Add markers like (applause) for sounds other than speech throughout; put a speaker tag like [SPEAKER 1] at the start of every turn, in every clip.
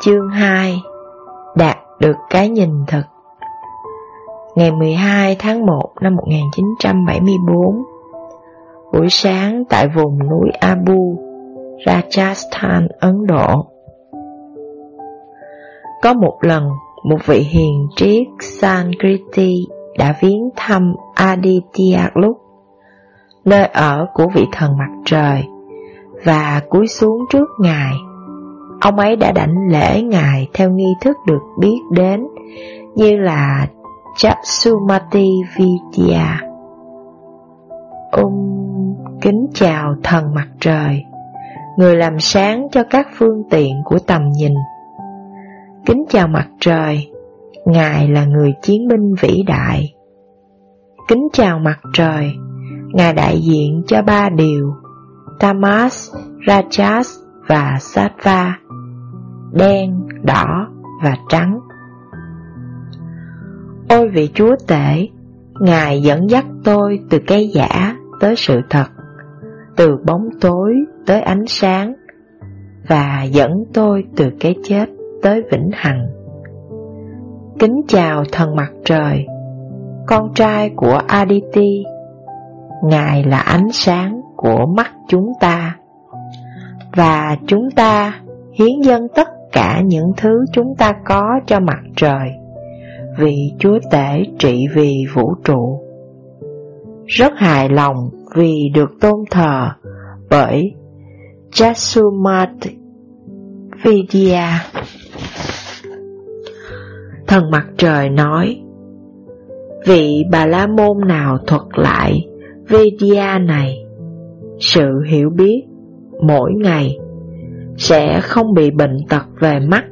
[SPEAKER 1] Chương 2 Đạt được cái nhìn thực. Ngày 12 tháng 1 năm 1974 Buổi sáng tại vùng núi Abu, Rajasthan, Ấn Độ Có một lần, một vị hiền triết Sankriti đã viếng thăm Aditya lúc nơi ở của vị thần mặt trời và cúi xuống trước ngài Ông ấy đã đảnh lễ ngài theo nghi thức được biết đến như là Chapsumati Vidya. Ông kính chào thần mặt trời, người làm sáng cho các phương tiện của tầm nhìn. Kính chào mặt trời, Ngài là người chiến binh vĩ đại. Kính chào mặt trời, Ngài đại diện cho ba điều, Tamas, Rajas và Sattva đen, đỏ và trắng. Ôi vị chúa tể, Ngài dẫn dắt tôi từ cây giả tới sự thật, từ bóng tối tới ánh sáng, và dẫn tôi từ cái chết tới vĩnh hằng. Kính chào thần mặt trời, con trai của Aditi, Ngài là ánh sáng của mắt chúng ta, và chúng ta hiến dân tất cả những thứ chúng ta có cho mặt trời, vì Chúa Tể trị vì vũ trụ. Rất hài lòng vì được tôn thờ bởi Jasumat Vidya. Thần mặt trời nói, Vị Bà La Môn nào thuật lại Vidya này, sự hiểu biết mỗi ngày sẽ không bị bệnh tật về mắt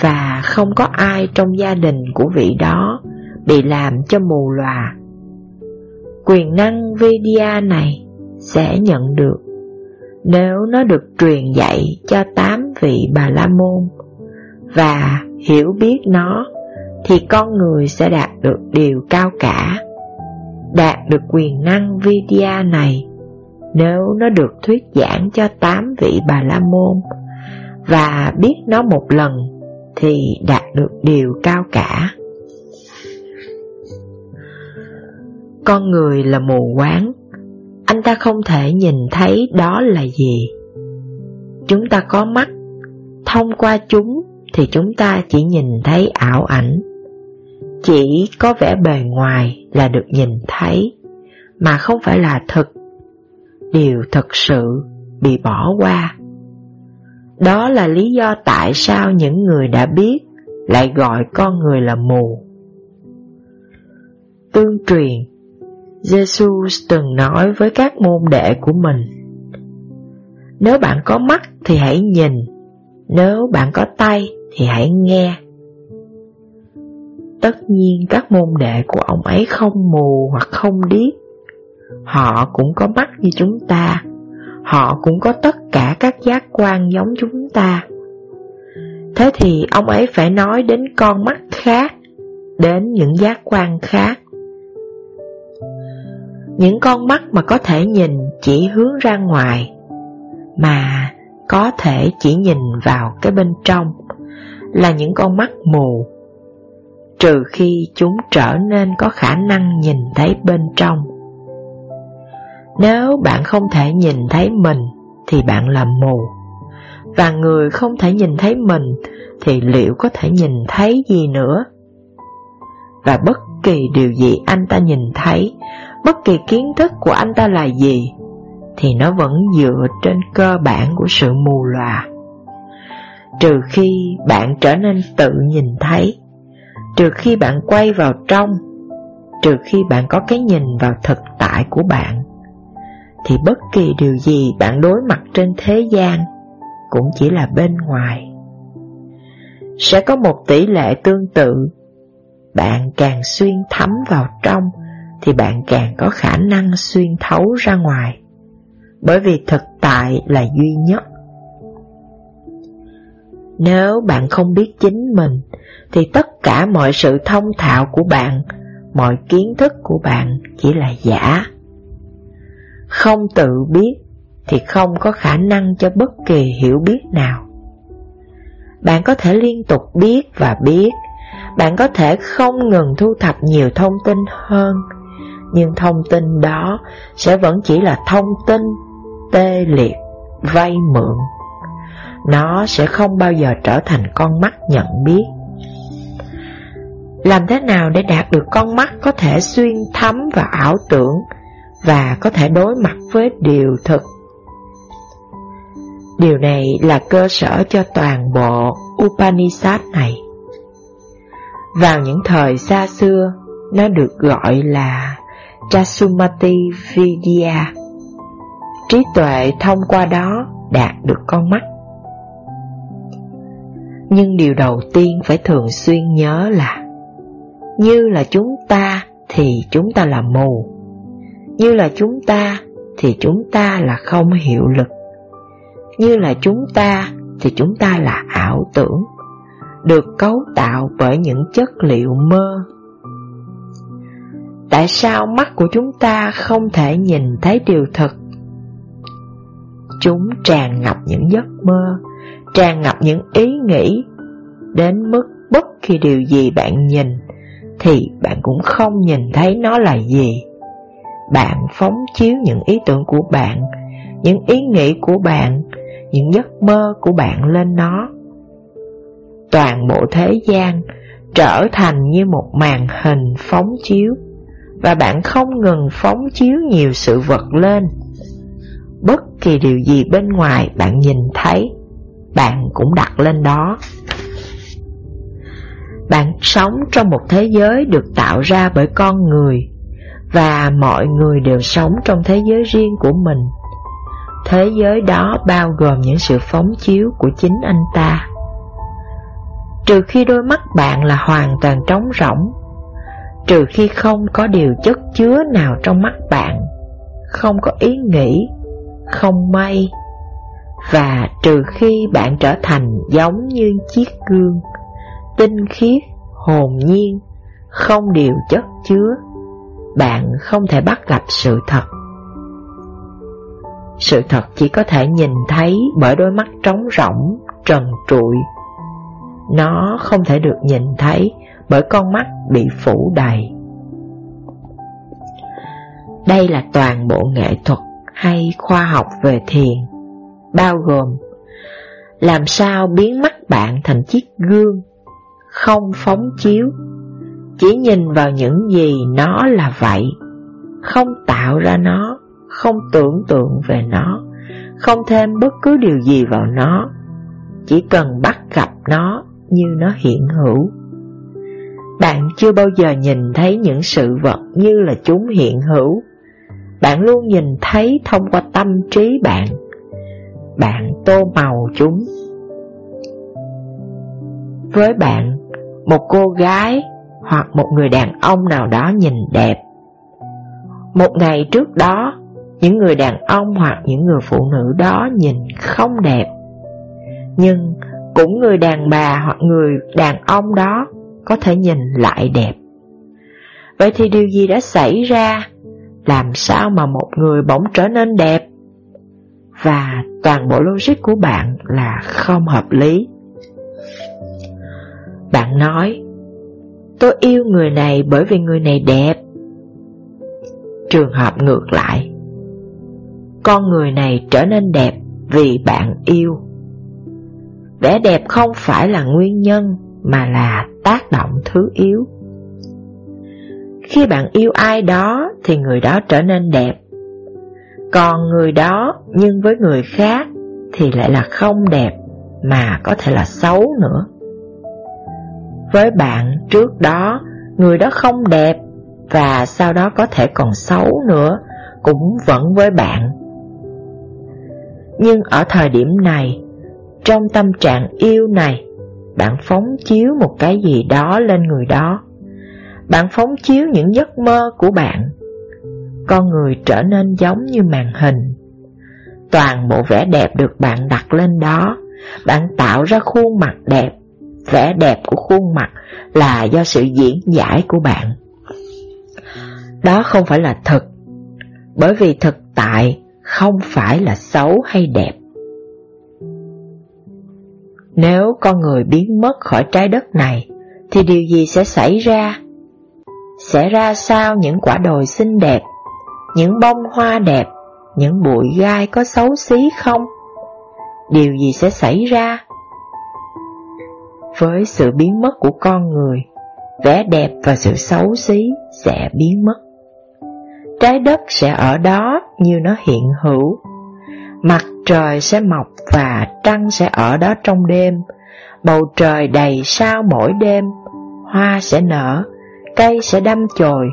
[SPEAKER 1] và không có ai trong gia đình của vị đó bị làm cho mù lòa. Quyền năng Vidya này sẽ nhận được nếu nó được truyền dạy cho tám vị Bà La Môn và hiểu biết nó thì con người sẽ đạt được điều cao cả. Đạt được quyền năng Vidya này nếu nó được thuyết giảng cho tám vị bà la môn và biết nó một lần thì đạt được điều cao cả. Con người là mù quáng, anh ta không thể nhìn thấy đó là gì. Chúng ta có mắt, thông qua chúng thì chúng ta chỉ nhìn thấy ảo ảnh. Chỉ có vẻ bề ngoài là được nhìn thấy, mà không phải là thực điều thật sự bị bỏ qua. Đó là lý do tại sao những người đã biết lại gọi con người là mù. Tương truyền, Jesus từng nói với các môn đệ của mình, Nếu bạn có mắt thì hãy nhìn, nếu bạn có tay thì hãy nghe. Tất nhiên các môn đệ của ông ấy không mù hoặc không điếc, Họ cũng có mắt như chúng ta. Họ cũng có tất cả các giác quan giống chúng ta. Thế thì ông ấy phải nói đến con mắt khác, Đến những giác quan khác. Những con mắt mà có thể nhìn chỉ hướng ra ngoài, Mà có thể chỉ nhìn vào cái bên trong, Là những con mắt mù. Trừ khi chúng trở nên có khả năng nhìn thấy bên trong nếu bạn không thể nhìn thấy mình thì bạn là mù Và người không thể nhìn thấy mình thì liệu có thể nhìn thấy gì nữa? Và bất kỳ điều gì anh ta nhìn thấy, bất kỳ kiến thức của anh ta là gì, thì nó vẫn dựa trên cơ bản của sự mù lòa. Trừ khi bạn trở nên tự nhìn thấy, trừ khi bạn quay vào trong, trừ khi bạn có cái nhìn vào thực tại của bạn, thì bất kỳ điều gì bạn đối mặt trên thế gian cũng chỉ là bên ngoài. Sẽ có một tỷ lệ tương tự, bạn càng xuyên thấm vào trong thì bạn càng có khả năng xuyên thấu ra ngoài, bởi vì thực tại là duy nhất. Nếu bạn không biết chính mình, thì tất cả mọi sự thông thạo của bạn, mọi kiến thức của bạn chỉ là giả. Không tự biết thì không có khả năng cho bất kỳ hiểu biết nào. bạn có thể liên tục biết và biết, bạn có thể không ngừng thu thập nhiều thông tin hơn, nhưng thông tin đó sẽ vẫn chỉ là thông tin tê liệt, vay mượn. Nó sẽ không bao giờ trở thành con mắt nhận biết. Làm thế nào để đạt được con mắt có thể xuyên thấm và ảo tưởng và có thể đối mặt với điều thực? Điều này là cơ sở cho toàn bộ Upanishad này. Vào những thời xa xưa, nó được gọi là Chasumati Vidya. Trí tuệ thông qua đó đạt được con mắt. Nhưng điều đầu tiên phải thường xuyên nhớ là Như là chúng ta thì chúng ta là mù như là chúng ta thì chúng ta là không hiệu lực Như là chúng ta thì chúng ta là ảo tưởng Được cấu tạo bởi những chất liệu mơ Tại sao mắt của chúng ta không thể nhìn thấy điều thật? Chúng tràn ngập những giấc mơ, tràn ngập những ý nghĩ, đến mức bất kỳ điều gì bạn nhìn, thì bạn cũng không nhìn thấy nó là gì. Bạn phóng chiếu những ý tưởng của bạn, những ý nghĩ của bạn, những giấc mơ của bạn lên nó. Toàn bộ thế gian trở thành như một màn hình phóng chiếu và bạn không ngừng phóng chiếu nhiều sự vật lên. Bất kỳ điều gì bên ngoài bạn nhìn thấy, bạn cũng đặt lên đó. Bạn sống trong một thế giới được tạo ra bởi con người, và mọi người đều sống trong thế giới riêng của mình. Thế giới đó bao gồm những sự phóng chiếu của chính anh ta. Trừ khi đôi mắt bạn là hoàn toàn trống rỗng trừ khi không có điều chất chứa nào trong mắt bạn, không có ý nghĩ, không may, và trừ khi bạn trở thành giống như chiếc gương, tinh khiết, hồn nhiên, không điều chất chứa, bạn không thể bắt gặp sự thật. Sự thật chỉ có thể nhìn thấy bởi đôi mắt trống rỗng, trần trụi. Nó không thể được nhìn thấy bởi con mắt bị phủ đầy. Đây là toàn bộ nghệ thuật hay khoa học về thiền, bao gồm làm sao biến mắt bạn thành chiếc gương, không phóng chiếu, chỉ nhìn vào những gì nó là vậy, không tạo ra nó, không tưởng tượng về nó, không thêm bất cứ điều gì vào nó, chỉ cần bắt gặp nó như nó hiện hữu. Bạn chưa bao giờ nhìn thấy những sự vật như là chúng hiện hữu. Bạn luôn nhìn thấy thông qua tâm trí bạn. Bạn tô màu chúng. Với bạn, một cô gái hoặc một người đàn ông nào đó nhìn đẹp. Một ngày trước đó, những người đàn ông hoặc những người phụ nữ đó nhìn không đẹp. Nhưng cũng người đàn bà hoặc người đàn ông đó có thể nhìn lại đẹp. Vậy thì điều gì đã xảy ra? Làm sao mà một người bỗng trở nên đẹp? Và toàn bộ logic của bạn là không hợp lý. Bạn nói, tôi yêu người này bởi vì người này đẹp. Trường hợp ngược lại, con người này trở nên đẹp vì bạn yêu. Vẻ đẹp không phải là nguyên nhân mà là tác động thứ yếu. Khi bạn yêu ai đó thì người đó trở nên đẹp. Còn người đó nhưng với người khác thì lại là không đẹp mà có thể là xấu nữa. Với bạn trước đó người đó không đẹp và sau đó có thể còn xấu nữa cũng vẫn với bạn. Nhưng ở thời điểm này, trong tâm trạng yêu này, bạn phóng chiếu một cái gì đó lên người đó. Bạn phóng chiếu những giấc mơ của bạn. Con người trở nên giống như màn hình. Toàn bộ vẻ đẹp được bạn đặt lên đó. Bạn tạo ra khuôn mặt đẹp. Vẻ đẹp của khuôn mặt là do sự diễn giải của bạn. Đó không phải là thực, bởi vì thực tại không phải là xấu hay đẹp Nếu con người biến mất khỏi trái đất này, thì điều gì sẽ xảy ra? Sẽ ra sao những quả đồi xinh đẹp, những bông hoa đẹp, những bụi gai có xấu xí không? Điều gì sẽ xảy ra? Với sự biến mất của con người, vẻ đẹp và sự xấu xí sẽ biến mất. Trái đất sẽ ở đó như nó hiện hữu. Mặt trời sẽ mọc và trăng sẽ ở đó trong đêm. Bầu trời đầy sao mỗi đêm, hoa sẽ nở, cây sẽ đâm chồi,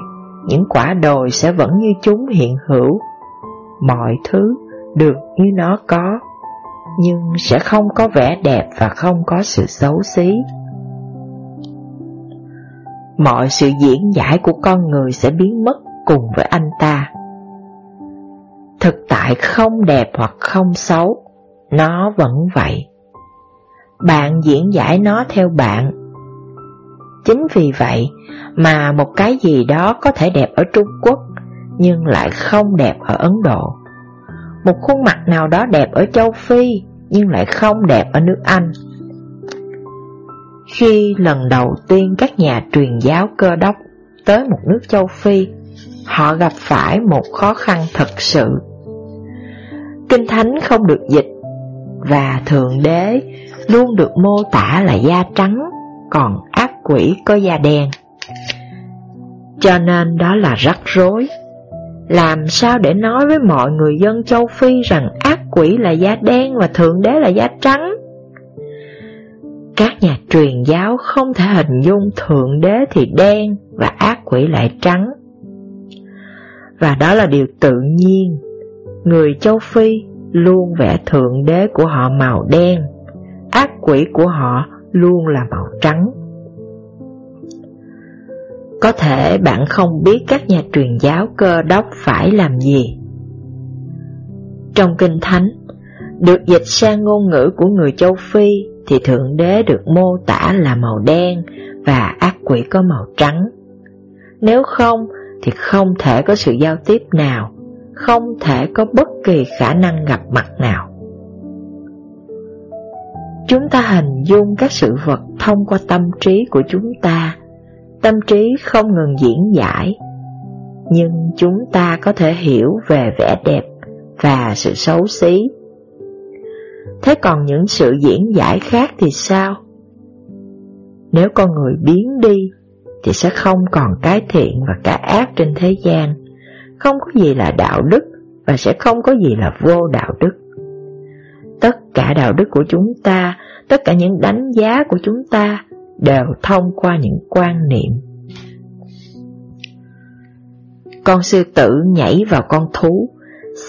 [SPEAKER 1] những quả đồi sẽ vẫn như chúng hiện hữu. Mọi thứ được như nó có, nhưng sẽ không có vẻ đẹp và không có sự xấu xí. Mọi sự diễn giải của con người sẽ biến mất cùng với anh ta. Thực tại không đẹp hoặc không xấu, nó vẫn vậy. Bạn diễn giải nó theo bạn. Chính vì vậy mà một cái gì đó có thể đẹp ở Trung Quốc nhưng lại không đẹp ở Ấn Độ. Một khuôn mặt nào đó đẹp ở châu Phi nhưng lại không đẹp ở nước Anh. Khi lần đầu tiên các nhà truyền giáo cơ đốc tới một nước châu Phi, họ gặp phải một khó khăn thật sự. Kinh Thánh không được dịch, và Thượng Đế luôn được mô tả là da trắng, còn ác quỷ có da đen. Cho nên đó là rắc rối. Làm sao để nói với mọi người dân châu Phi rằng ác quỷ là da đen và Thượng Đế là da trắng? Các nhà truyền giáo không thể hình dung Thượng Đế thì đen và ác quỷ lại trắng. Và đó là điều tự nhiên. Người châu Phi luôn vẽ Thượng Đế của họ màu đen, ác quỷ của họ luôn là màu trắng. Có thể bạn không biết các nhà truyền giáo cơ đốc phải làm gì. Trong Kinh Thánh, được dịch sang ngôn ngữ của người châu Phi thì Thượng Đế được mô tả là màu đen và ác quỷ có màu trắng. Nếu không thì không thể có sự giao tiếp nào, không thể có bất kỳ khả năng gặp mặt nào. Chúng ta hình dung các sự vật thông qua tâm trí của chúng ta, tâm trí không ngừng diễn giải, nhưng chúng ta có thể hiểu về vẻ đẹp và sự xấu xí Thế còn những sự diễn giải khác thì sao? Nếu con người biến đi thì sẽ không còn cái thiện và cái ác trên thế gian, không có gì là đạo đức và sẽ không có gì là vô đạo đức. Tất cả đạo đức của chúng ta, tất cả những đánh giá của chúng ta đều thông qua những quan niệm. Con sư tử nhảy vào con thú,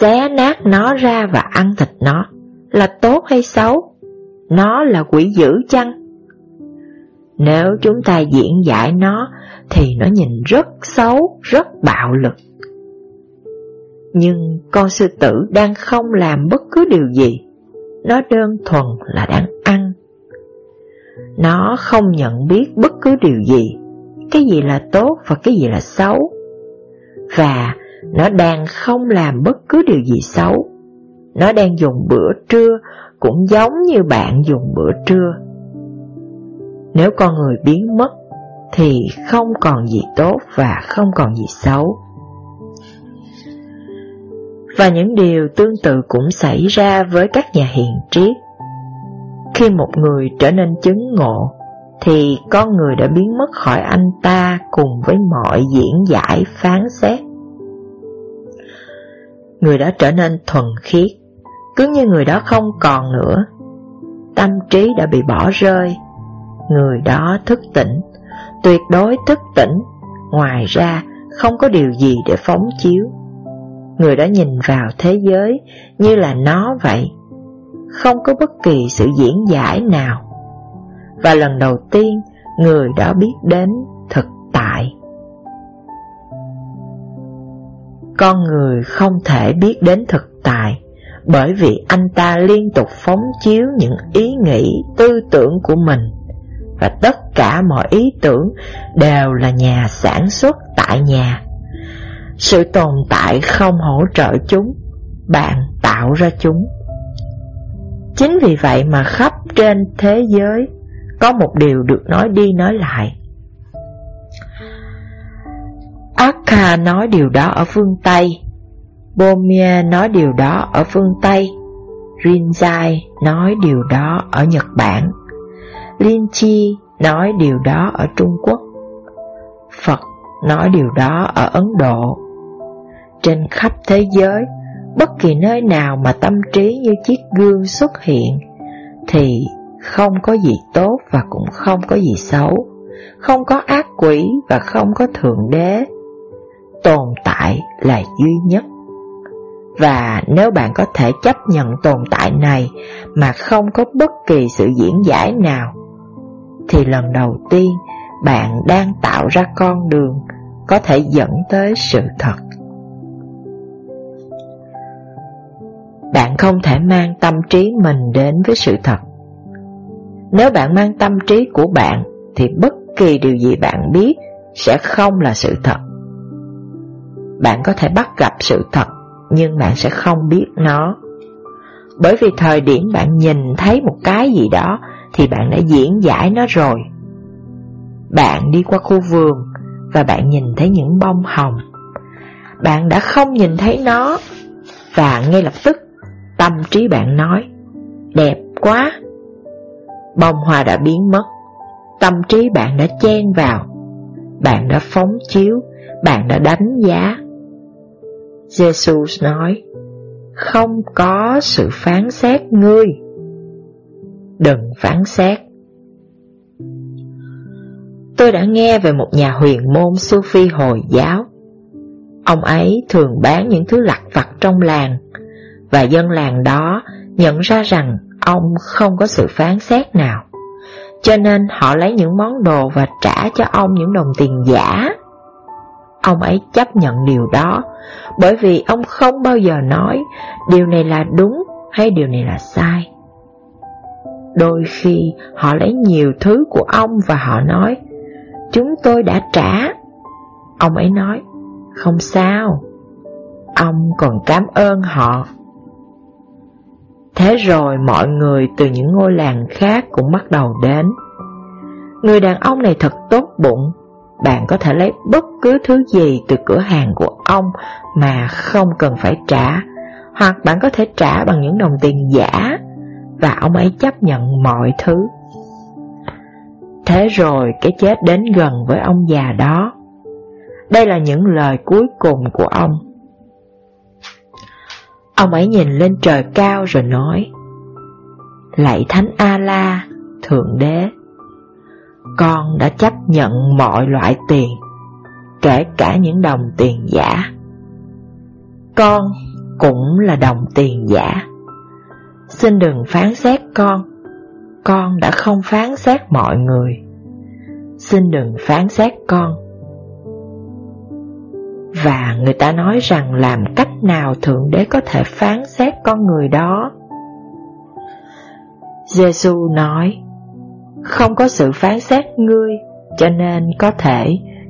[SPEAKER 1] xé nát nó ra và ăn thịt nó là tốt hay xấu? Nó là quỷ dữ chăng? Nếu chúng ta diễn giải nó thì nó nhìn rất xấu, rất bạo lực. Nhưng con sư tử đang không làm bất cứ điều gì, nó đơn thuần là đang ăn. Nó không nhận biết bất cứ điều gì, cái gì là tốt và cái gì là xấu. Và nó đang không làm bất cứ điều gì xấu nó đang dùng bữa trưa cũng giống như bạn dùng bữa trưa. Nếu con người biến mất thì không còn gì tốt và không còn gì xấu. Và những điều tương tự cũng xảy ra với các nhà hiền triết. Khi một người trở nên chứng ngộ, thì con người đã biến mất khỏi anh ta cùng với mọi diễn giải phán xét. Người đã trở nên thuần khiết, cứ như người đó không còn nữa. Tâm trí đã bị bỏ rơi, người đó thức tỉnh, tuyệt đối thức tỉnh, ngoài ra không có điều gì để phóng chiếu. Người đó nhìn vào thế giới như là nó vậy, không có bất kỳ sự diễn giải nào. Và lần đầu tiên, người đó biết đến thực tại. Con người không thể biết đến thực tại bởi vì anh ta liên tục phóng chiếu những ý nghĩ, tư tưởng của mình, và tất cả mọi ý tưởng đều là nhà sản xuất tại nhà. Sự tồn tại không hỗ trợ chúng, bạn tạo ra chúng. Chính vì vậy mà khắp trên thế giới có một điều được nói đi nói lại. Akka nói điều đó ở phương Tây, Bomia nói điều đó ở phương Tây, Rinzai nói điều đó ở Nhật Bản, Linchi nói điều đó ở Trung Quốc, Phật nói điều đó ở Ấn Độ. Trên khắp thế giới, bất kỳ nơi nào mà tâm trí như chiếc gương xuất hiện, thì không có gì tốt và cũng không có gì xấu, không có ác quỷ và không có thượng đế. Tồn tại là duy nhất. Và nếu bạn có thể chấp nhận tồn tại này mà không có bất kỳ sự diễn giải nào, thì lần đầu tiên bạn đang tạo ra con đường có thể dẫn tới sự thật. Bạn không thể mang tâm trí mình đến với sự thật. Nếu bạn mang tâm trí của bạn, thì bất kỳ điều gì bạn biết sẽ không là sự thật. Bạn có thể bắt gặp sự thật, nhưng bạn sẽ không biết nó. Bởi vì thời điểm bạn nhìn thấy một cái gì đó, thì bạn đã diễn giải nó rồi. Bạn đi qua khu vườn, và bạn nhìn thấy những bông hồng. Bạn đã không nhìn thấy nó, và ngay lập tức tâm trí bạn nói Đẹp quá! Bông hoa đã biến mất, tâm trí bạn đã chen vào, bạn đã phóng chiếu, bạn đã đánh giá. Jesus nói, không có sự phán xét ngươi. Đừng phán xét. Tôi đã nghe về một nhà huyền môn Sufi Hồi giáo. Ông ấy thường bán những thứ lặt vặt trong làng, và dân làng đó nhận ra rằng ông không có sự phán xét nào. Cho nên họ lấy những món đồ và trả cho ông những đồng tiền giả. Ông ấy chấp nhận điều đó, bởi vì ông không bao giờ nói điều này là đúng hay điều này là sai. Đôi khi họ lấy nhiều thứ của ông và họ nói Chúng tôi đã trả Ông ấy nói Không sao Ông còn cảm ơn họ Thế rồi mọi người từ những ngôi làng khác cũng bắt đầu đến. Người đàn ông này thật tốt bụng. Bạn có thể lấy bất cứ thứ gì từ cửa hàng của ông mà không cần phải trả. Hoặc bạn có thể trả bằng những đồng tiền giả. Và ông ấy chấp nhận mọi thứ. Thế rồi cái chết đến gần với ông già đó. Đây là những lời cuối cùng của ông. Ông ấy nhìn lên trời cao rồi nói Lạy Thánh A-la, Thượng Đế Con đã chấp nhận mọi loại tiền Kể cả những đồng tiền giả. Con cũng là đồng tiền giả. Xin đừng phán xét con Con đã không phán xét mọi người. Xin đừng phán xét con và người ta nói rằng làm cách nào Thượng Đế có thể phán xét con người đó? Giêsu nói, không có sự phán xét ngươi, cho nên có thể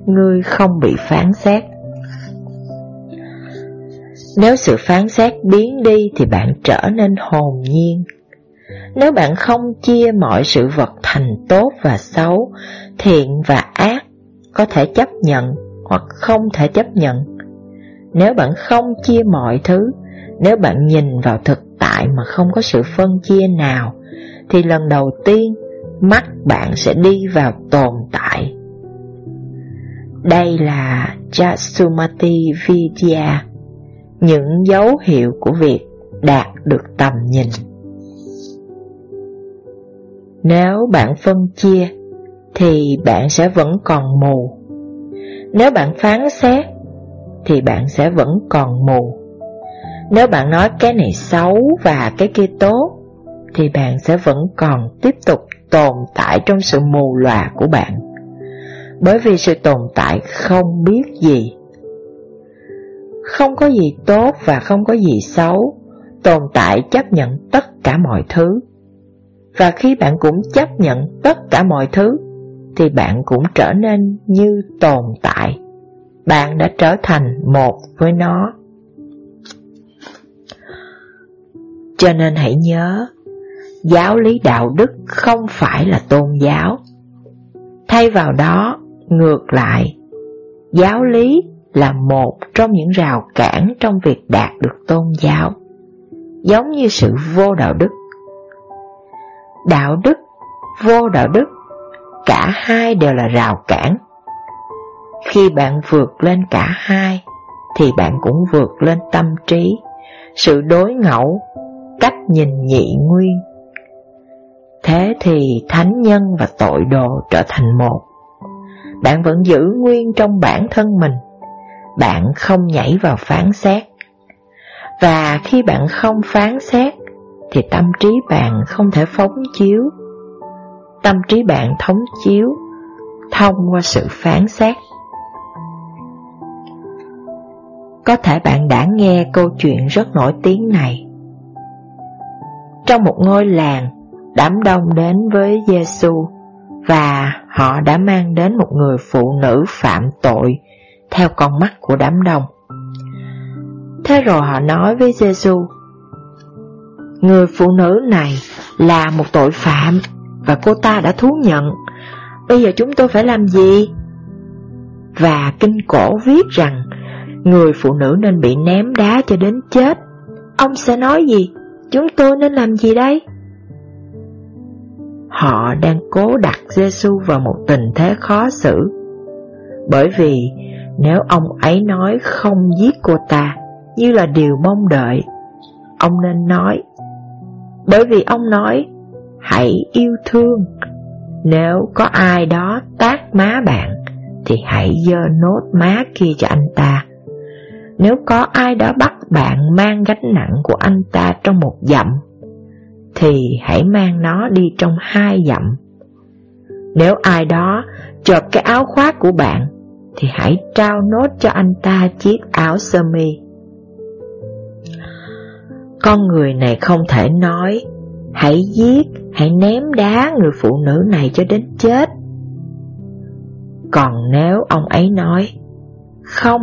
[SPEAKER 1] ngươi không bị phán xét. Nếu sự phán xét biến đi thì bạn trở nên hồn nhiên. Nếu bạn không chia mọi sự vật thành tốt và xấu, thiện và ác, có thể chấp nhận hoặc không thể chấp nhận. Nếu bạn không chia mọi thứ, nếu bạn nhìn vào thực tại mà không có sự phân chia nào, thì lần đầu tiên mắt bạn sẽ đi vào tồn tại. Đây là Jasumati Vidya, những dấu hiệu của việc đạt được tầm nhìn. Nếu bạn phân chia, thì bạn sẽ vẫn còn mù. Nếu bạn phán xét, thì bạn sẽ vẫn còn mù. Nếu bạn nói cái này xấu và cái kia tốt, thì bạn sẽ vẫn còn tiếp tục tồn tại trong sự mù lòa của bạn. Bởi vì sự tồn tại không biết gì. Không có gì tốt và không có gì xấu, tồn tại chấp nhận tất cả mọi thứ. Và khi bạn cũng chấp nhận tất cả mọi thứ, thì bạn cũng trở nên như tồn tại. Bạn đã trở thành một với nó. Cho nên hãy nhớ, giáo lý đạo đức không phải là tôn giáo. Thay vào đó, ngược lại, giáo lý là một trong những rào cản trong việc đạt được tôn giáo, giống như sự vô đạo đức. Đạo đức, vô đạo đức, cả hai đều là rào cản. Khi bạn vượt lên cả hai, thì bạn cũng vượt lên tâm trí, sự đối ngẫu, cách nhìn nhị nguyên. Thế thì thánh nhân và tội đồ trở thành một. Bạn vẫn giữ nguyên trong bản thân mình, bạn không nhảy vào phán xét. Và khi bạn không phán xét, thì tâm trí bạn không thể phóng chiếu. Tâm trí bạn thống chiếu thông qua sự phán xét. Có thể bạn đã nghe câu chuyện rất nổi tiếng này. Trong một ngôi làng, đám đông đến với Giêsu và họ đã mang đến một người phụ nữ phạm tội theo con mắt của đám đông. Thế rồi họ nói với Giêsu, người phụ nữ này là một tội phạm và cô ta đã thú nhận. Bây giờ chúng tôi phải làm gì? Và kinh cổ viết rằng người phụ nữ nên bị ném đá cho đến chết. Ông sẽ nói gì? Chúng tôi nên làm gì đây? Họ đang cố đặt Giêsu vào một tình thế khó xử. Bởi vì nếu ông ấy nói không giết cô ta như là điều mong đợi, ông nên nói. Bởi vì ông nói, hãy yêu thương. Nếu có ai đó tác má bạn, thì hãy dơ nốt má kia cho anh ta. Nếu có ai đó bắt bạn mang gánh nặng của anh ta trong một dặm, thì hãy mang nó đi trong hai dặm. Nếu ai đó chộp cái áo khoác của bạn, thì hãy trao nốt cho anh ta chiếc áo sơ mi. Con người này không thể nói, hãy giết, hãy ném đá người phụ nữ này cho đến chết. Còn nếu ông ấy nói, không,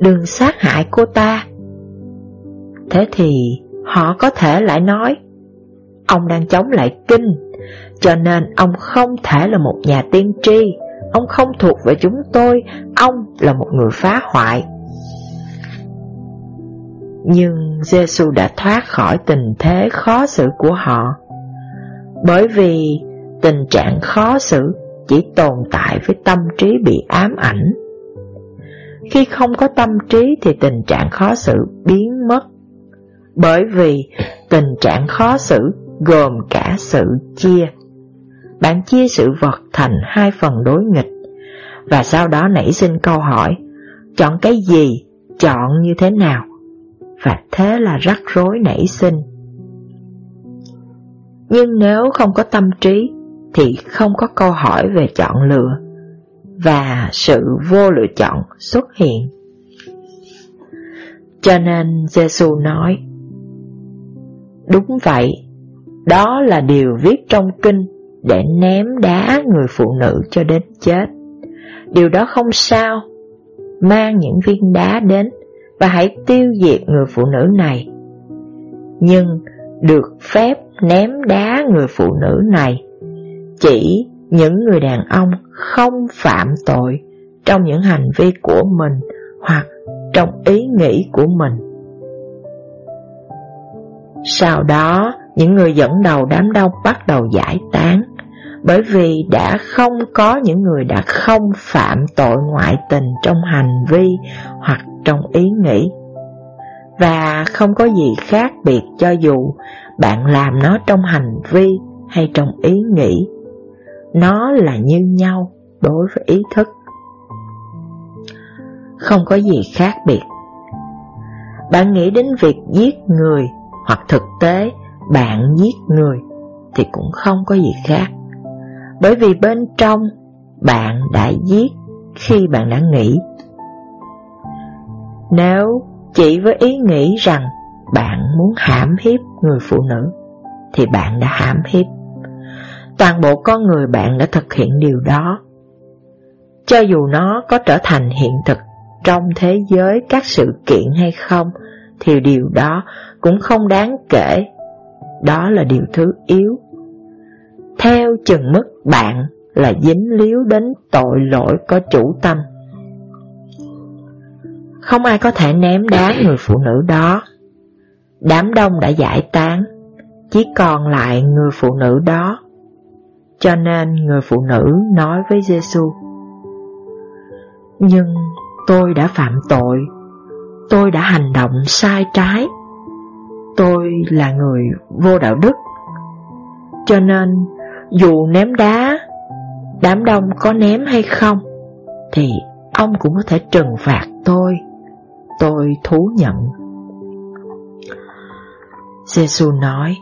[SPEAKER 1] đừng sát hại cô ta. Thế thì họ có thể lại nói, ông đang chống lại kinh, cho nên ông không thể là một nhà tiên tri, ông không thuộc về chúng tôi, ông là một người phá hoại. Nhưng Giêsu đã thoát khỏi tình thế khó xử của họ, bởi vì tình trạng khó xử chỉ tồn tại với tâm trí bị ám ảnh. Khi không có tâm trí thì tình trạng khó xử biến mất, bởi vì tình trạng khó xử gồm cả sự chia. Bạn chia sự vật thành hai phần đối nghịch, và sau đó nảy sinh câu hỏi, chọn cái gì, chọn như thế nào, và thế là rắc rối nảy sinh. Nhưng nếu không có tâm trí, thì không có câu hỏi về chọn lựa, và sự vô lựa chọn xuất hiện. Cho nên Giêsu nói, Đúng vậy, đó là điều viết trong kinh để ném đá người phụ nữ cho đến chết. Điều đó không sao. Mang những viên đá đến và hãy tiêu diệt người phụ nữ này. Nhưng được phép ném đá người phụ nữ này chỉ những người đàn ông không phạm tội trong những hành vi của mình hoặc trong ý nghĩ của mình. Sau đó, những người dẫn đầu đám đông bắt đầu giải tán, bởi vì đã không có những người đã không phạm tội ngoại tình trong hành vi hoặc trong ý nghĩ. Và không có gì khác biệt cho dù bạn làm nó trong hành vi hay trong ý nghĩ. Nó là như nhau đối với ý thức. Không có gì khác biệt. Bạn nghĩ đến việc giết người hoặc thực tế bạn giết người thì cũng không có gì khác. Bởi vì bên trong bạn đã giết khi bạn đã nghĩ. Nếu chỉ với ý nghĩ rằng bạn muốn hãm hiếp người phụ nữ thì bạn đã hãm hiếp. Toàn bộ con người bạn đã thực hiện điều đó. Cho dù nó có trở thành hiện thực trong thế giới các sự kiện hay không, thì điều đó cũng không đáng kể đó là điều thứ yếu. Theo chừng mức bạn là dính líu đến tội lỗi có chủ tâm. Không ai có thể ném đá người phụ nữ đó. Đám đông đã giải tán, chỉ còn lại người phụ nữ đó. Cho nên người phụ nữ nói với Giêsu: Nhưng tôi đã phạm tội, tôi đã hành động sai trái. Tôi là người vô đạo đức. Cho nên dù ném đá, đám đông có ném hay không, thì ông cũng có thể trừng phạt tôi. Tôi thú nhận. Giêsu nói,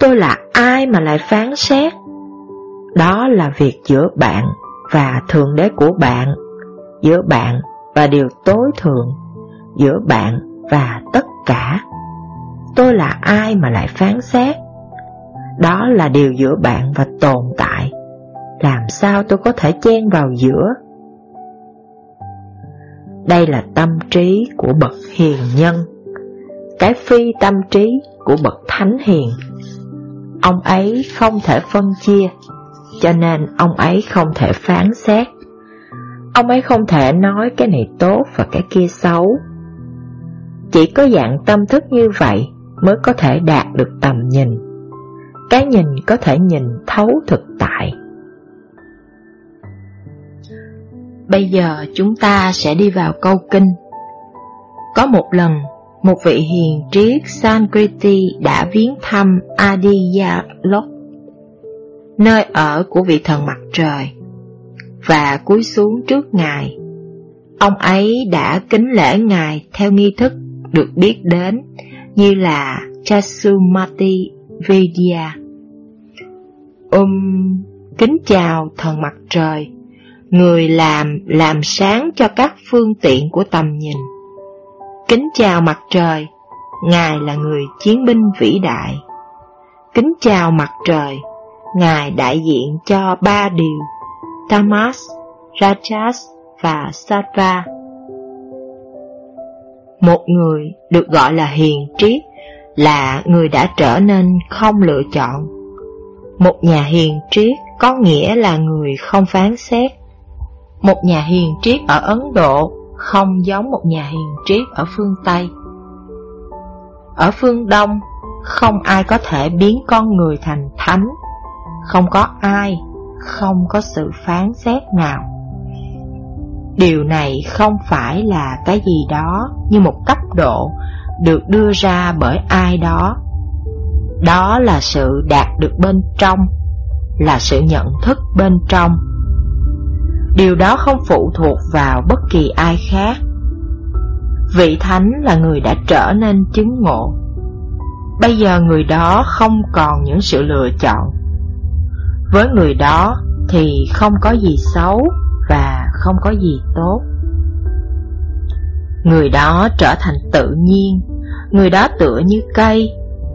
[SPEAKER 1] Tôi là ai mà lại phán xét? Đó là việc giữa bạn và Thượng Đế của bạn, giữa bạn và điều tối thượng, giữa bạn và tất cả. Tôi là ai mà lại phán xét? Đó là điều giữa bạn và tồn tại. Làm sao tôi có thể chen vào giữa? Đây là tâm trí của bậc hiền nhân, cái phi tâm trí của bậc thánh hiền. Ông ấy không thể phân chia, cho nên ông ấy không thể phán xét. Ông ấy không thể nói cái này tốt và cái kia xấu. Chỉ có dạng tâm thức như vậy mới có thể đạt được tầm nhìn. Cái nhìn có thể nhìn thấu thực tại. Bây giờ chúng ta sẽ đi vào câu kinh. Có một lần, một vị hiền triết Sankriti đã viếng thăm Adiyalok, nơi ở của vị thần mặt trời, và cúi xuống trước Ngài. Ông ấy đã kính lễ Ngài theo nghi thức được biết đến như là Chasumati Vidya. Um, kính chào thần mặt trời, người làm làm sáng cho các phương tiện của tầm nhìn. Kính chào mặt trời, Ngài là người chiến binh vĩ đại. Kính chào mặt trời, Ngài đại diện cho ba điều, Tamas, Rajas và Sattva. Một người được gọi là hiền triết là người đã trở nên không lựa chọn. Một nhà hiền triết có nghĩa là người không phán xét. Một nhà hiền triết ở Ấn Độ không giống một nhà hiền triết ở phương Tây. Ở phương Đông, không ai có thể biến con người thành thánh, không có ai, không có sự phán xét nào. Điều này không phải là cái gì đó như một cấp độ được đưa ra bởi ai đó. Đó là sự đạt được bên trong, là sự nhận thức bên trong Điều đó không phụ thuộc vào bất kỳ ai khác. Vị thánh là người đã trở nên chứng ngộ. Bây giờ người đó không còn những sự lựa chọn. Với người đó thì không có gì xấu và không có gì tốt. Người đó trở thành tự nhiên. Người đó tựa như cây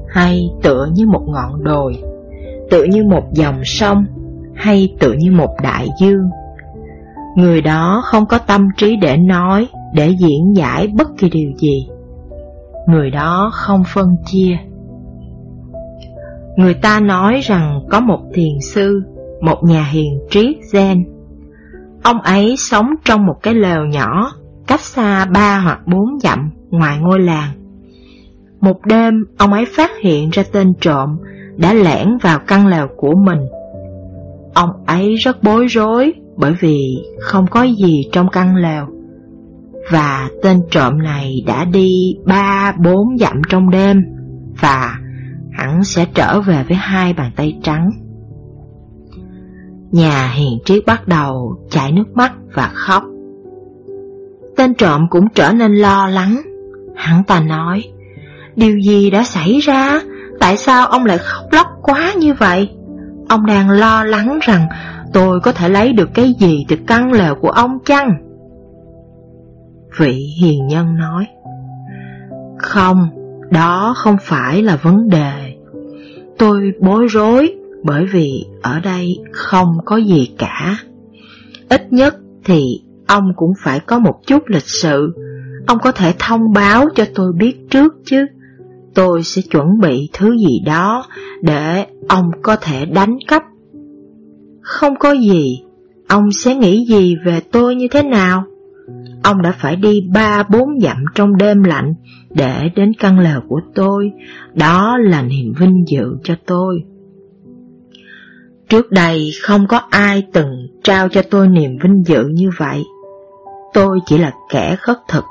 [SPEAKER 1] Hay tựa như một ngọn đồi, Tựa như một dòng sông Hay tựa như một đại dương. Người đó không có tâm trí để nói, để diễn giải bất kỳ điều gì. Người đó không phân chia. Người ta nói rằng có một thiền sư, một nhà hiền triết Zen. Ông ấy sống trong một cái lều nhỏ, cách xa ba hoặc bốn dặm ngoài ngôi làng. Một đêm, ông ấy phát hiện ra tên trộm đã lẻn vào căn lều của mình. Ông ấy rất bối rối bởi vì không có gì trong căn lều. Và tên trộm này đã đi ba bốn dặm trong đêm và hẳn sẽ trở về với hai bàn tay trắng. Nhà hiền triết bắt đầu chảy nước mắt và khóc. Tên trộm cũng trở nên lo lắng. Hắn ta nói, điều gì đã xảy ra? Tại sao ông lại khóc lóc quá như vậy? Ông đang lo lắng rằng tôi có thể lấy được cái gì từ căn lều của ông chăng? Vị hiền nhân nói, Không, đó không phải là vấn đề. Tôi bối rối bởi vì ở đây không có gì cả. Ít nhất thì ông cũng phải có một chút lịch sự. Ông có thể thông báo cho tôi biết trước chứ. tôi sẽ chuẩn bị thứ gì đó để ông có thể đánh cắp. Không có gì, ông sẽ nghĩ gì về tôi như thế nào? Ông đã phải đi ba bốn dặm trong đêm lạnh để đến căn lều của tôi, đó là niềm vinh dự cho tôi. Trước đây không có ai từng trao cho tôi niềm vinh dự như vậy. Tôi chỉ là kẻ khất thực,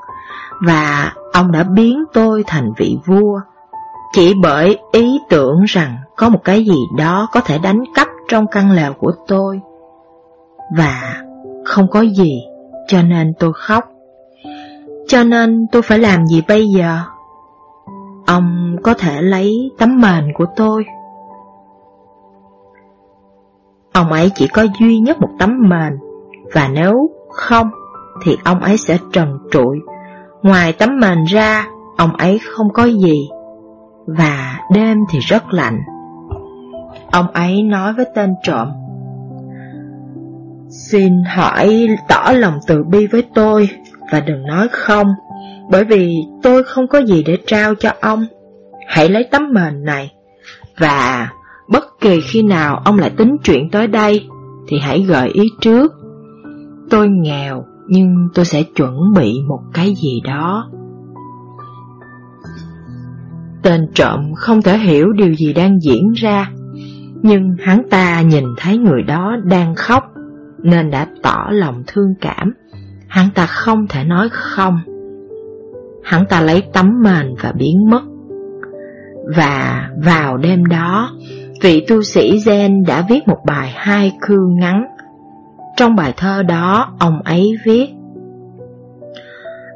[SPEAKER 1] và ông đã biến tôi thành vị vua. Chỉ bởi ý tưởng rằng có một cái gì đó có thể đánh cắp trong căn lều của tôi. Và không có gì, cho nên tôi khóc. Cho nên tôi phải làm gì bây giờ? Ông có thể lấy tấm mền của tôi. Ông ấy chỉ có duy nhất một tấm mền, và nếu không, thì ông ấy sẽ trần trụi. Ngoài tấm mền ra, ông ấy không có gì, và đêm thì rất lạnh. Ông ấy nói với tên trộm, Xin hỏi tỏ lòng từ bi với tôi, và đừng nói không, bởi vì tôi không có gì để trao cho ông. Hãy lấy tấm mền này, và bất kỳ khi nào ông lại tính chuyện tới đây, thì hãy gợi ý trước. Tôi nghèo, nhưng tôi sẽ chuẩn bị một cái gì đó. Tên trộm không thể hiểu điều gì đang diễn ra, nhưng hắn ta nhìn thấy người đó đang khóc, nên đã tỏ lòng thương cảm. Hắn ta không thể nói không. Hắn ta lấy tấm mền và biến mất. Và vào đêm đó, vị tu sĩ Zen đã viết một bài hai khư ngắn. Trong bài thơ đó, ông ấy viết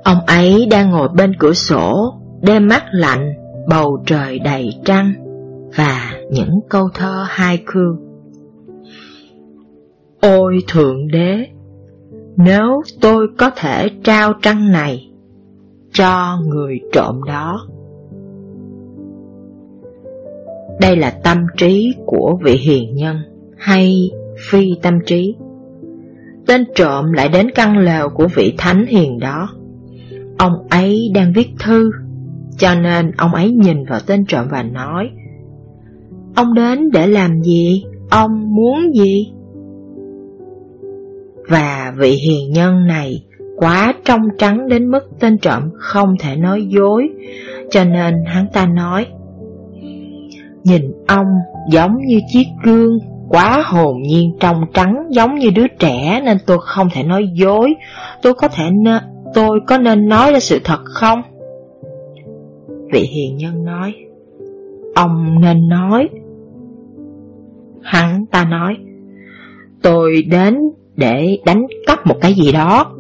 [SPEAKER 1] Ông ấy đang ngồi bên cửa sổ, đêm mắt lạnh, bầu trời đầy trăng và những câu thơ hai khư. Ôi Thượng Đế, nếu tôi có thể trao trăng này cho người trộm đó. Đây là tâm trí của vị hiền nhân hay phi tâm trí. Tên trộm lại đến căn lều của vị thánh hiền đó. Ông ấy đang viết thư, cho nên ông ấy nhìn vào tên trộm và nói Ông đến để làm gì? Ông muốn gì? Và vị hiền nhân này quá trong trắng đến mức tên trộm không thể nói dối, cho nên hắn ta nói Nhìn ông giống như chiếc gương, quá hồn nhiên trong trắng giống như đứa trẻ nên tôi không thể nói dối, tôi có thể nên, tôi có nên nói ra sự thật không? Vị hiền nhân nói, ông nên nói. Hắn ta nói, tôi đến để đánh cắp một cái gì đó.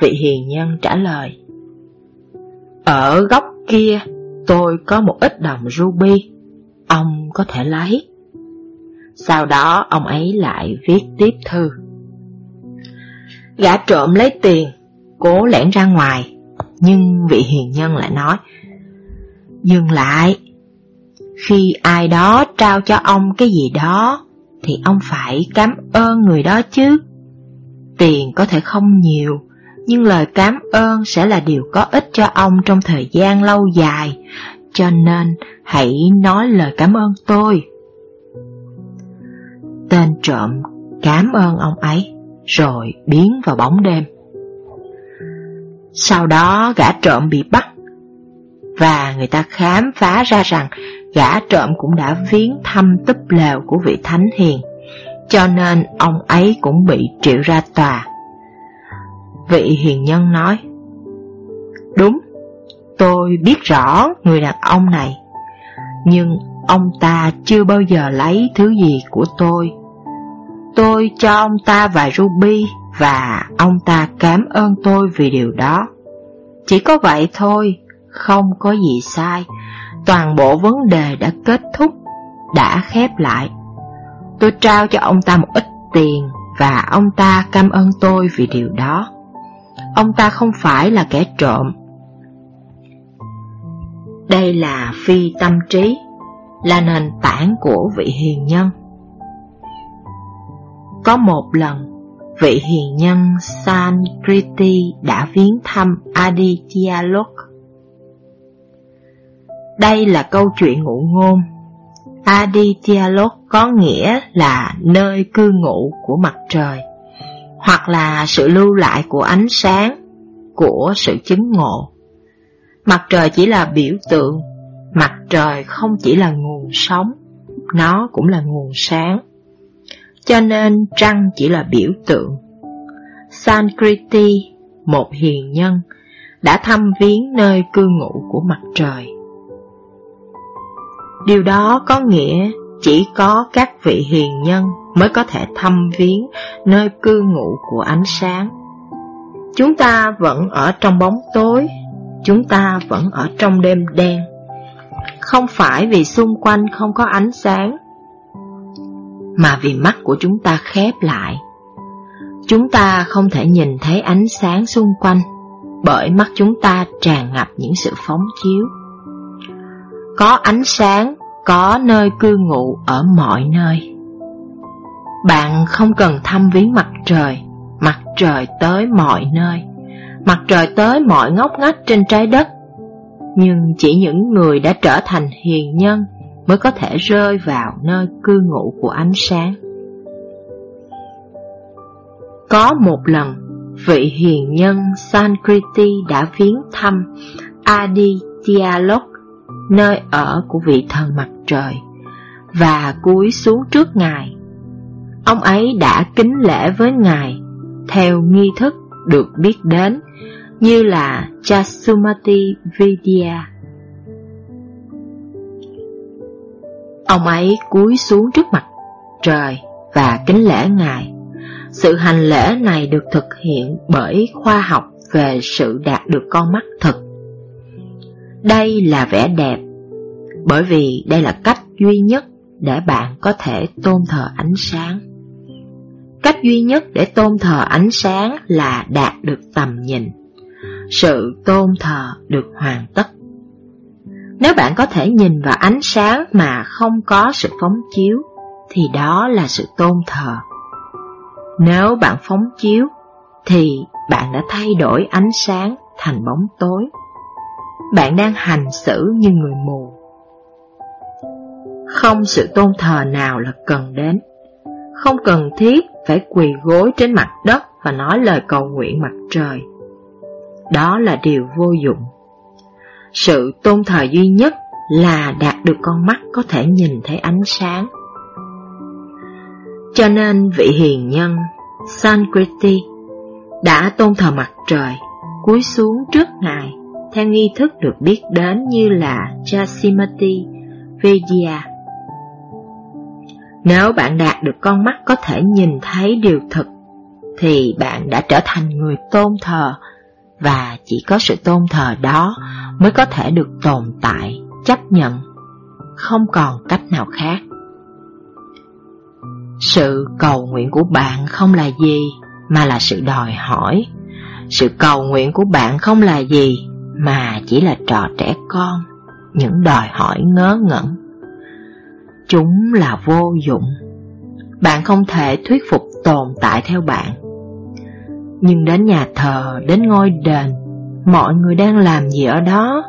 [SPEAKER 1] Vị hiền nhân trả lời, ở góc kia tôi có một ít đồng ruby, ông có thể lấy. Sau đó ông ấy lại viết tiếp thư. Gã trộm lấy tiền, cố lẻn ra ngoài, nhưng vị hiền nhân lại nói, Dừng lại, khi ai đó trao cho ông cái gì đó, thì ông phải cảm ơn người đó chứ. Tiền có thể không nhiều, nhưng lời cảm ơn sẽ là điều có ích cho ông trong thời gian lâu dài, cho nên hãy nói lời cảm ơn tôi. Tên trộm cảm ơn ông ấy, rồi biến vào bóng đêm. Sau đó gã trộm bị bắt, và người ta khám phá ra rằng gã trộm cũng đã viếng thăm túp lều của vị thánh hiền, cho nên ông ấy cũng bị triệu ra tòa. Vị hiền nhân nói, Đúng, tôi biết rõ người đàn ông này, nhưng ông ta chưa bao giờ lấy thứ gì của tôi. Tôi cho ông ta vài ruby và ông ta cảm ơn tôi vì điều đó. Chỉ có vậy thôi, không có gì sai, toàn bộ vấn đề đã kết thúc, đã khép lại. Tôi trao cho ông ta một ít tiền và ông ta cảm ơn tôi vì điều đó. Ông ta không phải là kẻ trộm. Đây là phi tâm trí, là nền tảng của vị hiền nhân. Có một lần, vị hiền nhân Sankriti đã viếng thăm Adityalok đây là câu chuyện ngụ ngôn. Adityalok có nghĩa là nơi cư ngụ của mặt trời, hoặc là sự lưu lại của ánh sáng, của sự chứng ngộ. Mặt trời chỉ là biểu tượng, mặt trời không chỉ là nguồn sống, nó cũng là nguồn sáng. Cho nên trăng chỉ là biểu tượng. Sankriti, một hiền nhân, đã thăm viếng nơi cư ngụ của mặt trời. Điều đó có nghĩa chỉ có các vị hiền nhân mới có thể thăm viếng nơi cư ngụ của ánh sáng. Chúng ta vẫn ở trong bóng tối, chúng ta vẫn ở trong đêm đen. Không phải vì xung quanh không có ánh sáng, mà vì mắt của chúng ta khép lại. Chúng ta không thể nhìn thấy ánh sáng xung quanh, bởi mắt chúng ta tràn ngập những sự phóng chiếu. Có ánh sáng, có nơi cư ngụ ở mọi nơi. Bạn không cần thăm viếng mặt trời, mặt trời tới mọi nơi, mặt trời tới mọi ngóc ngách trên trái đất. Nhưng chỉ những người đã trở thành hiền nhân mới có thể rơi vào nơi cư ngụ của ánh sáng. Có một lần, vị hiền nhân Sankriti đã viếng thăm Adityalok, nơi ở của vị thần mặt trời, và cúi xuống trước Ngài. Ông ấy đã kính lễ với Ngài theo nghi thức được biết đến như là Chasumati Vidya. Ông ấy cúi xuống trước mặt trời và kính lễ Ngài. Sự hành lễ này được thực hiện bởi khoa học về sự đạt được con mắt thực. Đây là vẻ đẹp, bởi vì đây là cách duy nhất để bạn có thể tôn thờ ánh sáng. Cách duy nhất để tôn thờ ánh sáng là đạt được tầm nhìn. Sự tôn thờ được hoàn tất. Nếu bạn có thể nhìn vào ánh sáng mà không có sự phóng chiếu, thì đó là sự tôn thờ. Nếu bạn phóng chiếu, thì bạn đã thay đổi ánh sáng thành bóng tối. Bạn đang hành xử như người mù. Không sự tôn thờ nào là cần đến. Không cần thiết phải quỳ gối trên mặt đất và nói lời cầu nguyện mặt trời. Đó là điều vô dụng. Sự tôn thờ duy nhất là đạt được con mắt có thể nhìn thấy ánh sáng. Cho nên vị hiền nhân Sankriti đã tôn thờ mặt trời, cúi xuống trước Ngài theo nghi thức được biết đến như là Chasimati Vedya. Nếu bạn đạt được con mắt có thể nhìn thấy điều thực, thì bạn đã trở thành người tôn thờ và chỉ có sự tôn thờ đó mới có thể được tồn tại, chấp nhận, không còn cách nào khác. Sự cầu nguyện của bạn không là gì mà là sự đòi hỏi. Sự cầu nguyện của bạn không là gì mà chỉ là trò trẻ con, những đòi hỏi ngớ ngẩn. Chúng là vô dụng. Bạn không thể thuyết phục tồn tại theo bạn nhưng đến nhà thờ, đến ngôi đền, mọi người đang làm gì ở đó?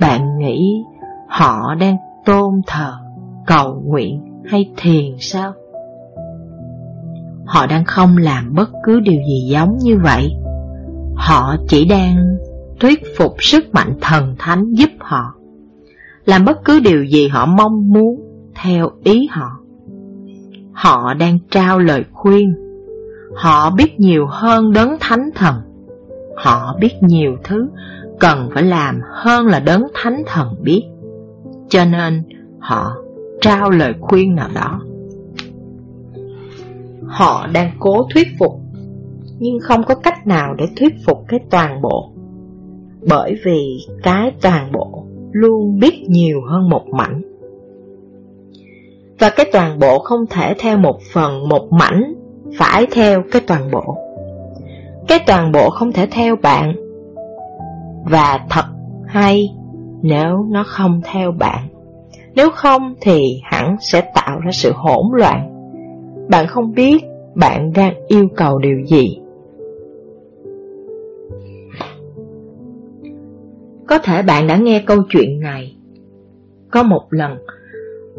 [SPEAKER 1] Bạn nghĩ họ đang tôn thờ, cầu nguyện hay thiền sao? Họ đang không làm bất cứ điều gì giống như vậy. Họ chỉ đang thuyết phục sức mạnh thần thánh giúp họ. Làm bất cứ điều gì họ mong muốn theo ý họ. Họ đang trao lời khuyên Họ biết nhiều hơn đấng thánh thần Họ biết nhiều thứ cần phải làm hơn là đấng thánh thần biết Cho nên, họ trao lời khuyên nào đó Họ đang cố thuyết phục, Nhưng không có cách nào để thuyết phục cái toàn bộ bởi vì cái toàn bộ luôn biết nhiều hơn một mảnh Và cái toàn bộ không thể theo một phần, một mảnh phải theo cái toàn bộ. Cái toàn bộ không thể theo bạn. Và thật hay nếu nó không theo bạn. Nếu không thì hẳn sẽ tạo ra sự hỗn loạn. Bạn không biết bạn đang yêu cầu điều gì. Có thể bạn đã nghe câu chuyện này. Có một lần,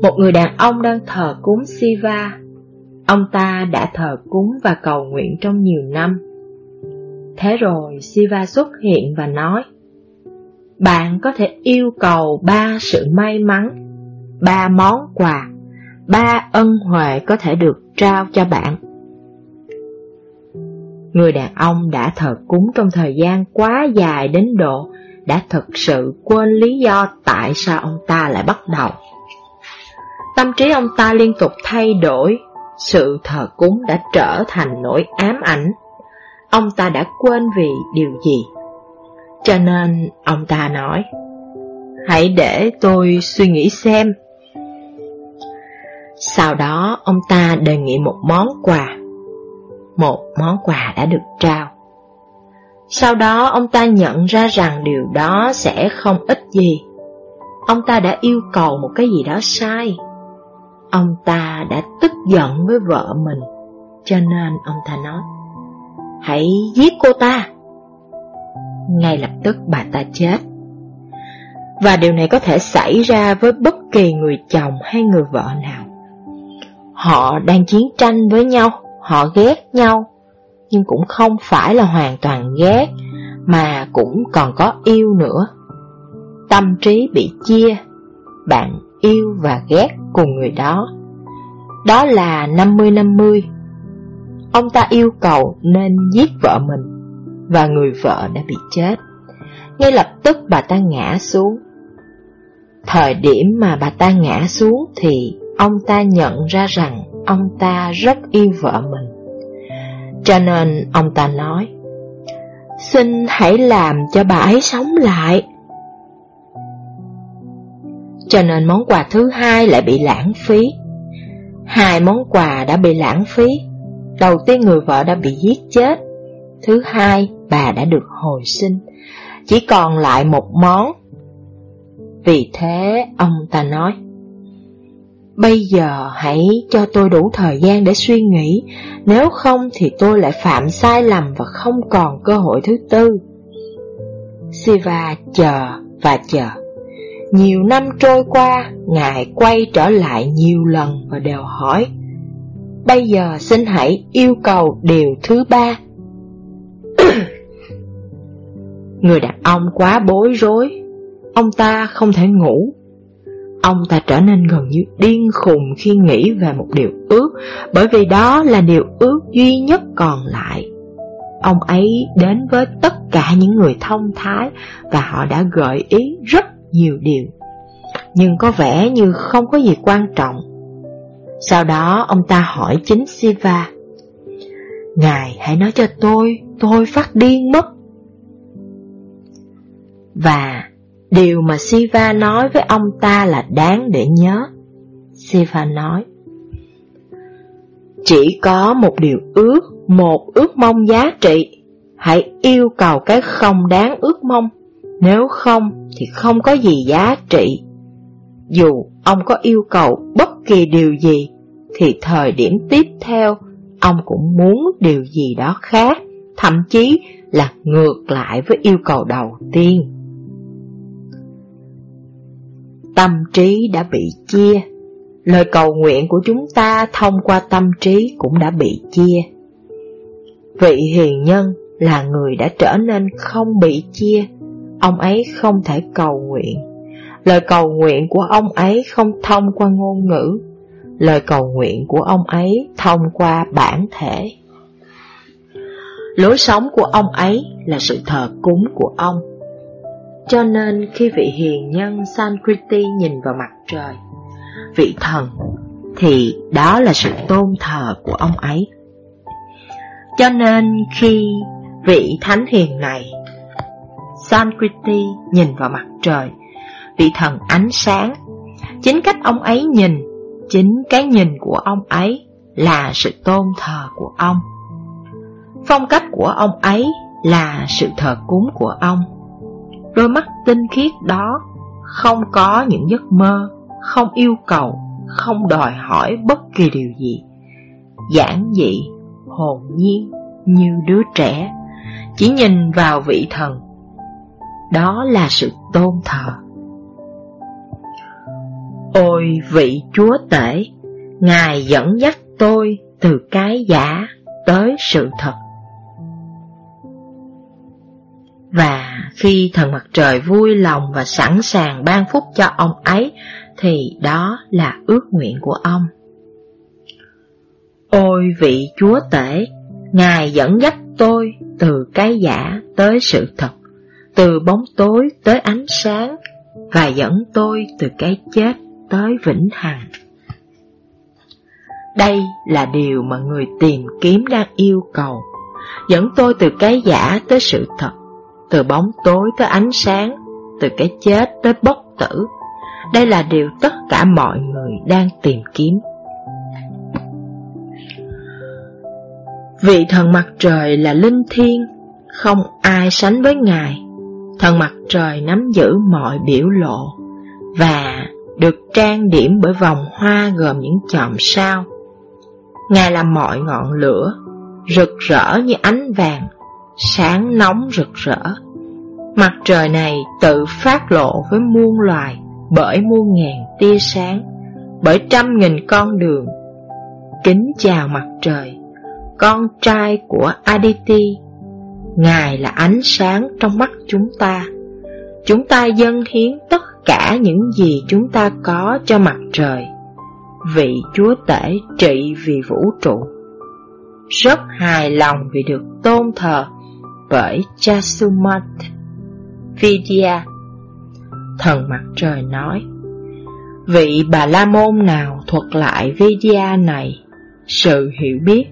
[SPEAKER 1] một người đàn ông đang thờ cúng Siva. Ông ta đã thờ cúng và cầu nguyện trong nhiều năm. Thế rồi Siva xuất hiện và nói, Bạn có thể yêu cầu ba sự may mắn, ba món quà, ba ân huệ có thể được trao cho bạn. Người đàn ông đã thờ cúng trong thời gian quá dài đến độ đã thực sự quên lý do tại sao ông ta lại bắt đầu. Tâm trí ông ta liên tục thay đổi, sự thờ cúng đã trở thành nỗi ám ảnh. Ông ta đã quên vì điều gì. Cho nên ông ta nói, hãy để tôi suy nghĩ xem. Sau đó ông ta đề nghị một món quà. Một món quà đã được trao. Sau đó ông ta nhận ra rằng điều đó sẽ không ích gì. Ông ta đã yêu cầu một cái gì đó sai. Ông ta đã tức giận với vợ mình, cho nên ông ta nói, hãy giết cô ta. Ngay lập tức bà ta chết. Và điều này có thể xảy ra với bất kỳ người chồng hay người vợ nào. Họ đang chiến tranh với nhau, họ ghét nhau, nhưng cũng không phải là hoàn toàn ghét, mà cũng còn có yêu nữa. Tâm trí bị chia, bạn yêu và ghét cùng người đó. Đó là 50-50. Ông ta yêu cầu nên giết vợ mình, và người vợ đã bị chết. Ngay lập tức bà ta ngã xuống. Thời điểm mà bà ta ngã xuống thì ông ta nhận ra rằng ông ta rất yêu vợ mình. Cho nên ông ta nói, Xin hãy làm cho bà ấy sống lại. Cho nên món quà thứ hai lại bị lãng phí. Hai món quà đã bị lãng phí. Đầu tiên người vợ đã bị giết chết. Thứ hai, bà đã được hồi sinh. Chỉ còn lại một món. Vì thế, ông ta nói, Bây giờ hãy cho tôi đủ thời gian để suy nghĩ, nếu không thì tôi lại phạm sai lầm và không còn cơ hội thứ tư. Siva chờ và chờ. Nhiều năm trôi qua, Ngài quay trở lại nhiều lần và đều hỏi, Bây giờ xin hãy yêu cầu điều thứ ba. (coughs) Người đàn ông quá bối rối, ông ta không thể ngủ Ông ta trở nên gần như điên khùng khi nghĩ về một điều ước, bởi vì đó là điều ước duy nhất còn lại. Ông ấy đến với tất cả những người thông thái và họ đã gợi ý rất nhiều điều. Nhưng có vẻ như không có gì quan trọng. Sau đó ông ta hỏi chính Siva. Ngài hãy nói cho tôi, tôi phát điên mất. Và Điều mà Siva nói với ông ta là đáng để nhớ. Siva nói, Chỉ có một điều ước, một ước mong giá trị. Hãy yêu cầu cái không đáng ước mong, nếu không thì không có gì giá trị. Dù ông có yêu cầu bất kỳ điều gì, thì thời điểm tiếp theo, ông cũng muốn điều gì đó khác, thậm chí là ngược lại với yêu cầu đầu tiên. Tâm trí đã bị chia. Lời cầu nguyện của chúng ta thông qua tâm trí cũng đã bị chia. Vị hiền nhân là người đã trở nên không bị chia. Ông ấy không thể cầu nguyện. Lời cầu nguyện của ông ấy không thông qua ngôn ngữ. Lời cầu nguyện của ông ấy thông qua bản thể. Lối sống của ông ấy là sự thờ cúng của ông cho nên khi vị hiền nhân Sankriti nhìn vào mặt trời, vị thần, thì đó là sự tôn thờ của ông ấy. Cho nên khi vị thánh hiền này, Sankriti nhìn vào mặt trời, vị thần ánh sáng, chính cách ông ấy nhìn, chính cái nhìn của ông ấy là sự tôn thờ của ông. Phong cách của ông ấy là sự thờ cúng của ông. Đôi mắt tinh khiết đó không có những giấc mơ, không yêu cầu, không đòi hỏi bất kỳ điều gì. Giản dị, hồn nhiên như đứa trẻ, chỉ nhìn vào vị thần. đó là sự tôn thờ. Ôi vị chúa tể, Ngài dẫn dắt tôi từ cái giả tới sự thật. Và khi thần mặt trời vui lòng và sẵn sàng ban phúc cho ông ấy, thì đó là ước nguyện của ông. Ôi vị chúa tể, Ngài dẫn dắt tôi từ cái giả tới sự thật, từ bóng tối tới ánh sáng, và dẫn tôi từ cái chết tới vĩnh hằng. Đây là điều mà người tìm kiếm đang yêu cầu, dẫn tôi từ cái giả tới sự thật, từ bóng tối tới ánh sáng, từ cái chết tới bất tử. Đây là điều tất cả mọi người đang tìm kiếm. Vị thần mặt trời là linh thiêng, không ai sánh với Ngài. Thần mặt trời nắm giữ mọi biểu lộ và được trang điểm bởi vòng hoa gồm những chòm sao. Ngài là mọi ngọn lửa, rực rỡ như ánh vàng, sáng nóng rực rỡ. Mặt trời này tự phát lộ với muôn loài bởi muôn ngàn tia sáng, bởi trăm nghìn con đường. Kính chào mặt trời, con trai của Aditi. Ngài là ánh sáng trong mắt chúng ta. Chúng ta dâng hiến tất cả những gì chúng ta có cho mặt trời. Vị Chúa Tể trị vì vũ trụ. Rất hài lòng vì được tôn thờ bởi Chasumat Vidya. Thần mặt trời nói, Vị Bà La Môn nào thuật lại Vidya này, sự hiểu biết,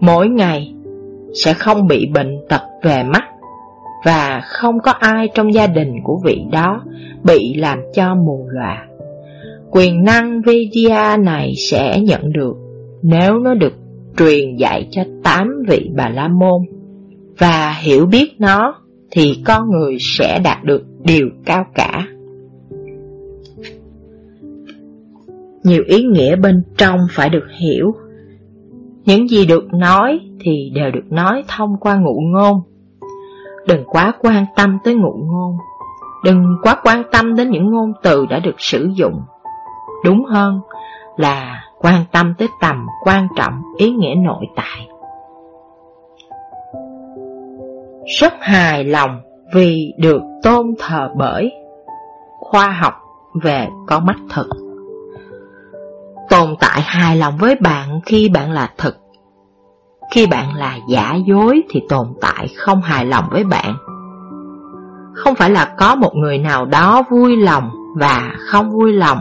[SPEAKER 1] mỗi ngày sẽ không bị bệnh tật về mắt, và không có ai trong gia đình của vị đó bị làm cho mù lòa. Quyền năng Vidya này sẽ nhận được nếu nó được truyền dạy cho tám vị Bà La Môn và hiểu biết nó, thì con người sẽ đạt được điều cao cả. Nhiều ý nghĩa bên trong phải được hiểu. Những gì được nói thì đều được nói thông qua ngụ ngôn. Đừng quá quan tâm tới ngụ ngôn. Đừng quá quan tâm đến những ngôn từ đã được sử dụng. Đúng hơn là quan tâm tới tầm quan trọng ý nghĩa nội tại. Rất hài lòng vì được tôn thờ bởi khoa học về con mắt thực. Tồn tại hài lòng với bạn khi bạn là thực. Khi bạn là giả dối thì tồn tại không hài lòng với bạn. Không phải là có một người nào đó vui lòng và không vui lòng.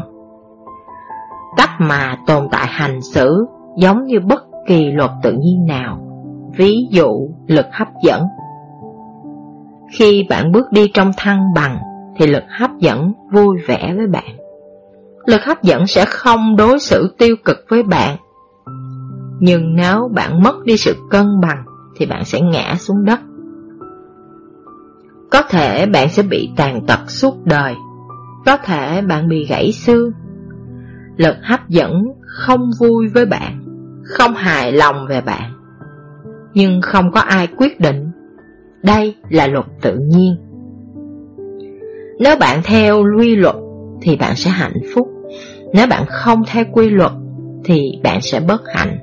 [SPEAKER 1] Cách mà tồn tại hành xử giống như bất kỳ luật tự nhiên nào. Ví dụ lực hấp dẫn khi bạn bước đi trong thăng bằng thì lực hấp dẫn vui vẻ với bạn. Lực hấp dẫn sẽ không đối xử tiêu cực với bạn. Nhưng nếu bạn mất đi sự cân bằng thì bạn sẽ ngã xuống đất. Có thể bạn sẽ bị tàn tật suốt đời. Có thể bạn bị gãy xương. Lực hấp dẫn không vui với bạn, không hài lòng về bạn. Nhưng không có ai quyết định đây là luật tự nhiên. Nếu bạn theo quy luật thì bạn sẽ hạnh phúc. Nếu bạn không theo quy luật thì bạn sẽ bất hạnh.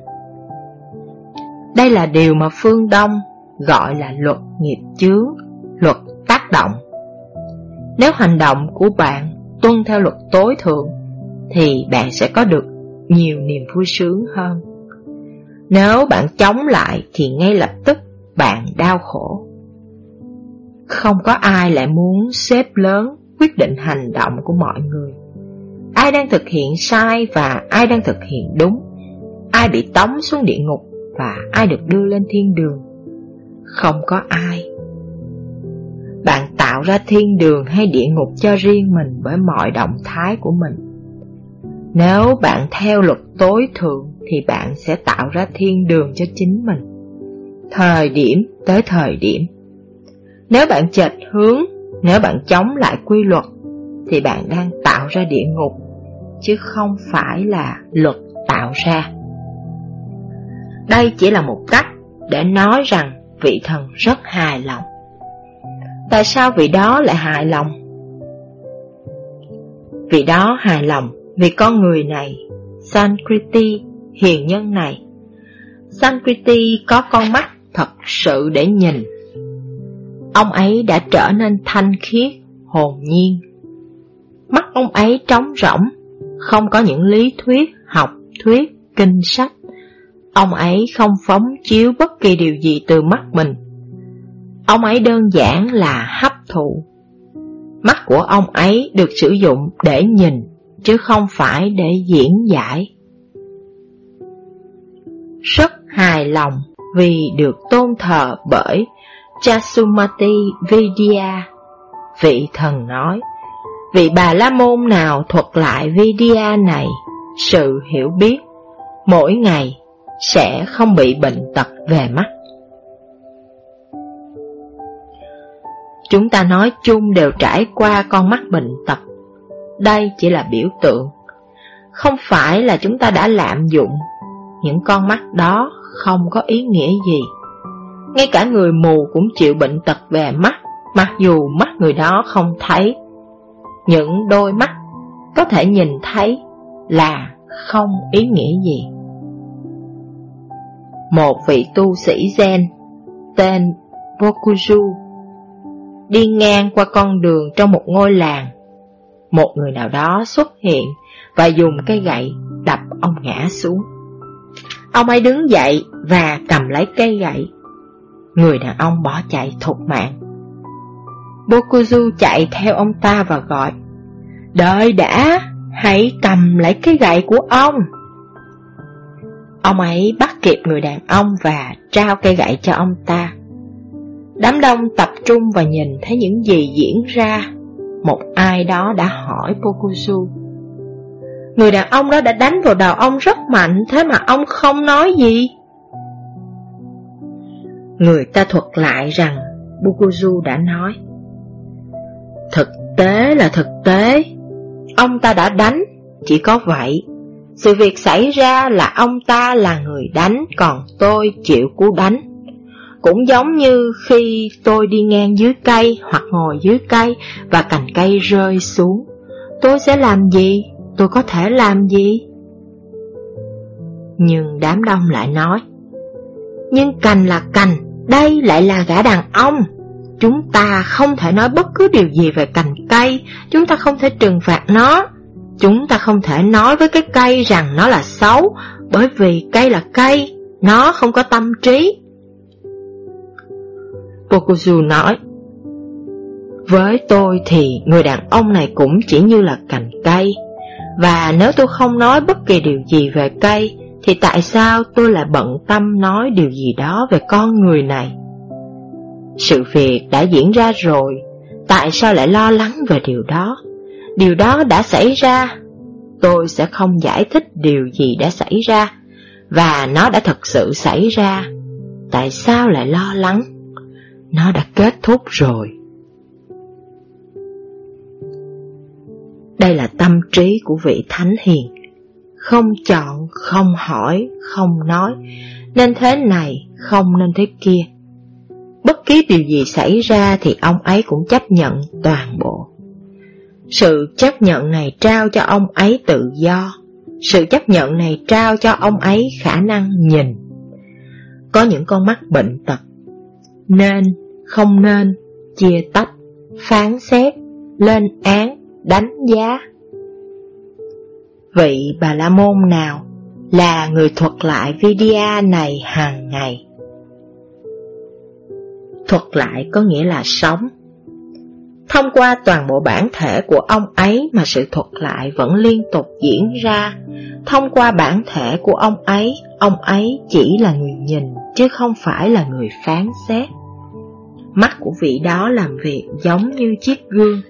[SPEAKER 1] Đây là điều mà phương Đông gọi là luật nghiệp chướng, luật tác động. Nếu hành động của bạn tuân theo luật tối thượng thì bạn sẽ có được nhiều niềm vui sướng hơn. Nếu bạn chống lại thì ngay lập tức bạn đau khổ. Không có ai lại muốn xếp lớn quyết định hành động của mọi người. Ai đang thực hiện sai và ai đang thực hiện đúng. Ai bị tống xuống địa ngục và ai được đưa lên thiên đường. Không có ai. Bạn tạo ra thiên đường hay địa ngục cho riêng mình bởi mọi động thái của mình. Nếu bạn theo luật tối thượng thì bạn sẽ tạo ra thiên đường cho chính mình. Thời điểm tới thời điểm nếu bạn chệch hướng, nếu bạn chống lại quy luật, thì bạn đang tạo ra địa ngục, chứ không phải là luật tạo ra. Đây chỉ là một cách để nói rằng vị thần rất hài lòng. Tại sao vị đó lại hài lòng? Vị đó hài lòng vì con người này, Sankriti, hiền nhân này. Sankriti có con mắt thật sự để nhìn. Ông ấy đã trở nên thanh khiết, hồn nhiên. Mắt ông ấy trống rỗng, không có những lý thuyết, học thuyết, kinh sách. Ông ấy không phóng chiếu bất kỳ điều gì từ mắt mình. Ông ấy đơn giản là hấp thụ. Mắt của ông ấy được sử dụng để nhìn, chứ không phải để diễn giải. Rất hài lòng vì được tôn thờ bởi Chasumati Vidya. Vị thần nói, vị bà la môn nào thuật lại Vidya này, sự hiểu biết, mỗi ngày sẽ không bị bệnh tật về mắt. Chúng ta nói chung đều trải qua con mắt bệnh tật. Đây chỉ là biểu tượng. Không phải là chúng ta đã lạm dụng. Những con mắt đó không có ý nghĩa gì. Ngay cả người mù cũng chịu bệnh tật về mắt, mặc dù mắt người đó không thấy. Những đôi mắt có thể nhìn thấy là không ý nghĩa gì. Một vị tu sĩ Zen tên Bokuju đi ngang qua con đường trong một ngôi làng. Một người nào đó xuất hiện và dùng cây gậy đập ông ngã xuống. Ông ấy đứng dậy và cầm lấy cây gậy. Người đàn ông bỏ chạy thục mạng. Bokuzu chạy theo ông ta và gọi Đợi đã, hãy cầm lấy cái gậy của ông. Ông ấy bắt kịp người đàn ông và trao cây gậy cho ông ta. Đám đông tập trung và nhìn thấy những gì diễn ra. Một ai đó đã hỏi Bokuzu Người đàn ông đó đã đánh vào đầu ông rất mạnh Thế mà ông không nói gì? Người ta thuật lại rằng Bukuzu đã nói Thực tế là thực tế Ông ta đã đánh Chỉ có vậy Sự việc xảy ra là ông ta là người đánh Còn tôi chịu cú đánh cũng giống như khi tôi đi ngang dưới cây hoặc ngồi dưới cây và cành cây rơi xuống. Tôi sẽ làm gì? Tôi có thể làm gì? Nhưng đám đông lại nói Nhưng cành là cành, đây lại là gã đàn ông. Chúng ta không thể nói bất cứ điều gì về cành cây. Chúng ta không thể trừng phạt nó. Chúng ta không thể nói với cái cây rằng nó là xấu, Bởi vì cây là cây, Nó không có tâm trí. Bokuzu nói, Với tôi thì người đàn ông này cũng chỉ như là cành cây. Và nếu tôi không nói bất kỳ điều gì về cây thì tại sao tôi lại bận tâm nói điều gì đó về con người này? Sự việc đã diễn ra rồi Tại sao lại lo lắng về điều đó? Điều đó đã xảy ra Tôi sẽ không giải thích điều gì đã xảy ra Và nó đã thật sự xảy ra. Tại sao lại lo lắng? Nó đã kết thúc rồi. Đây là tâm trí của vị thánh hiền, không chọn, không hỏi, không nói, nên thế này, không nên thế kia. Bất kỳ điều gì xảy ra thì ông ấy cũng chấp nhận toàn bộ. Sự chấp nhận này trao cho ông ấy tự do, sự chấp nhận này trao cho ông ấy khả năng nhìn. Có những con mắt bệnh tật, nên không nên, chia tách, phán xét, lên án, đánh giá. Vị Bà La Môn nào là người thuật lại video này hàng ngày? Thuật lại có nghĩa là sống. Thông qua toàn bộ bản thể của ông ấy mà sự thuật lại vẫn liên tục diễn ra. Thông qua bản thể của ông ấy, ông ấy chỉ là người nhìn chứ không phải là người phán xét. Mắt của vị đó làm việc giống như chiếc gương.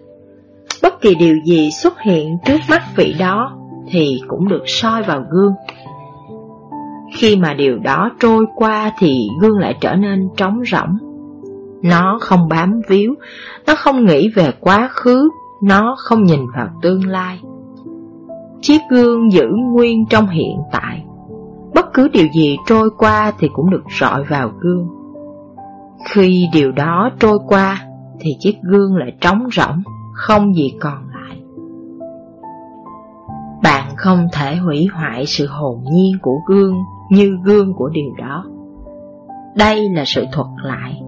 [SPEAKER 1] Bất kỳ điều gì xuất hiện trước mắt vị đó thì cũng được soi vào gương. Khi mà điều đó trôi qua thì gương lại trở nên trống rỗng. Nó không bám víu, nó không nghĩ về quá khứ, nó không nhìn vào tương lai. Chiếc gương giữ nguyên trong hiện tại. Bất cứ điều gì trôi qua thì cũng được rọi vào gương. Khi điều đó trôi qua thì chiếc gương lại trống rỗng, không gì còn. Bạn không thể hủy hoại sự hồn nhiên của gương như gương của điều đó. Đây là sự thuật lại,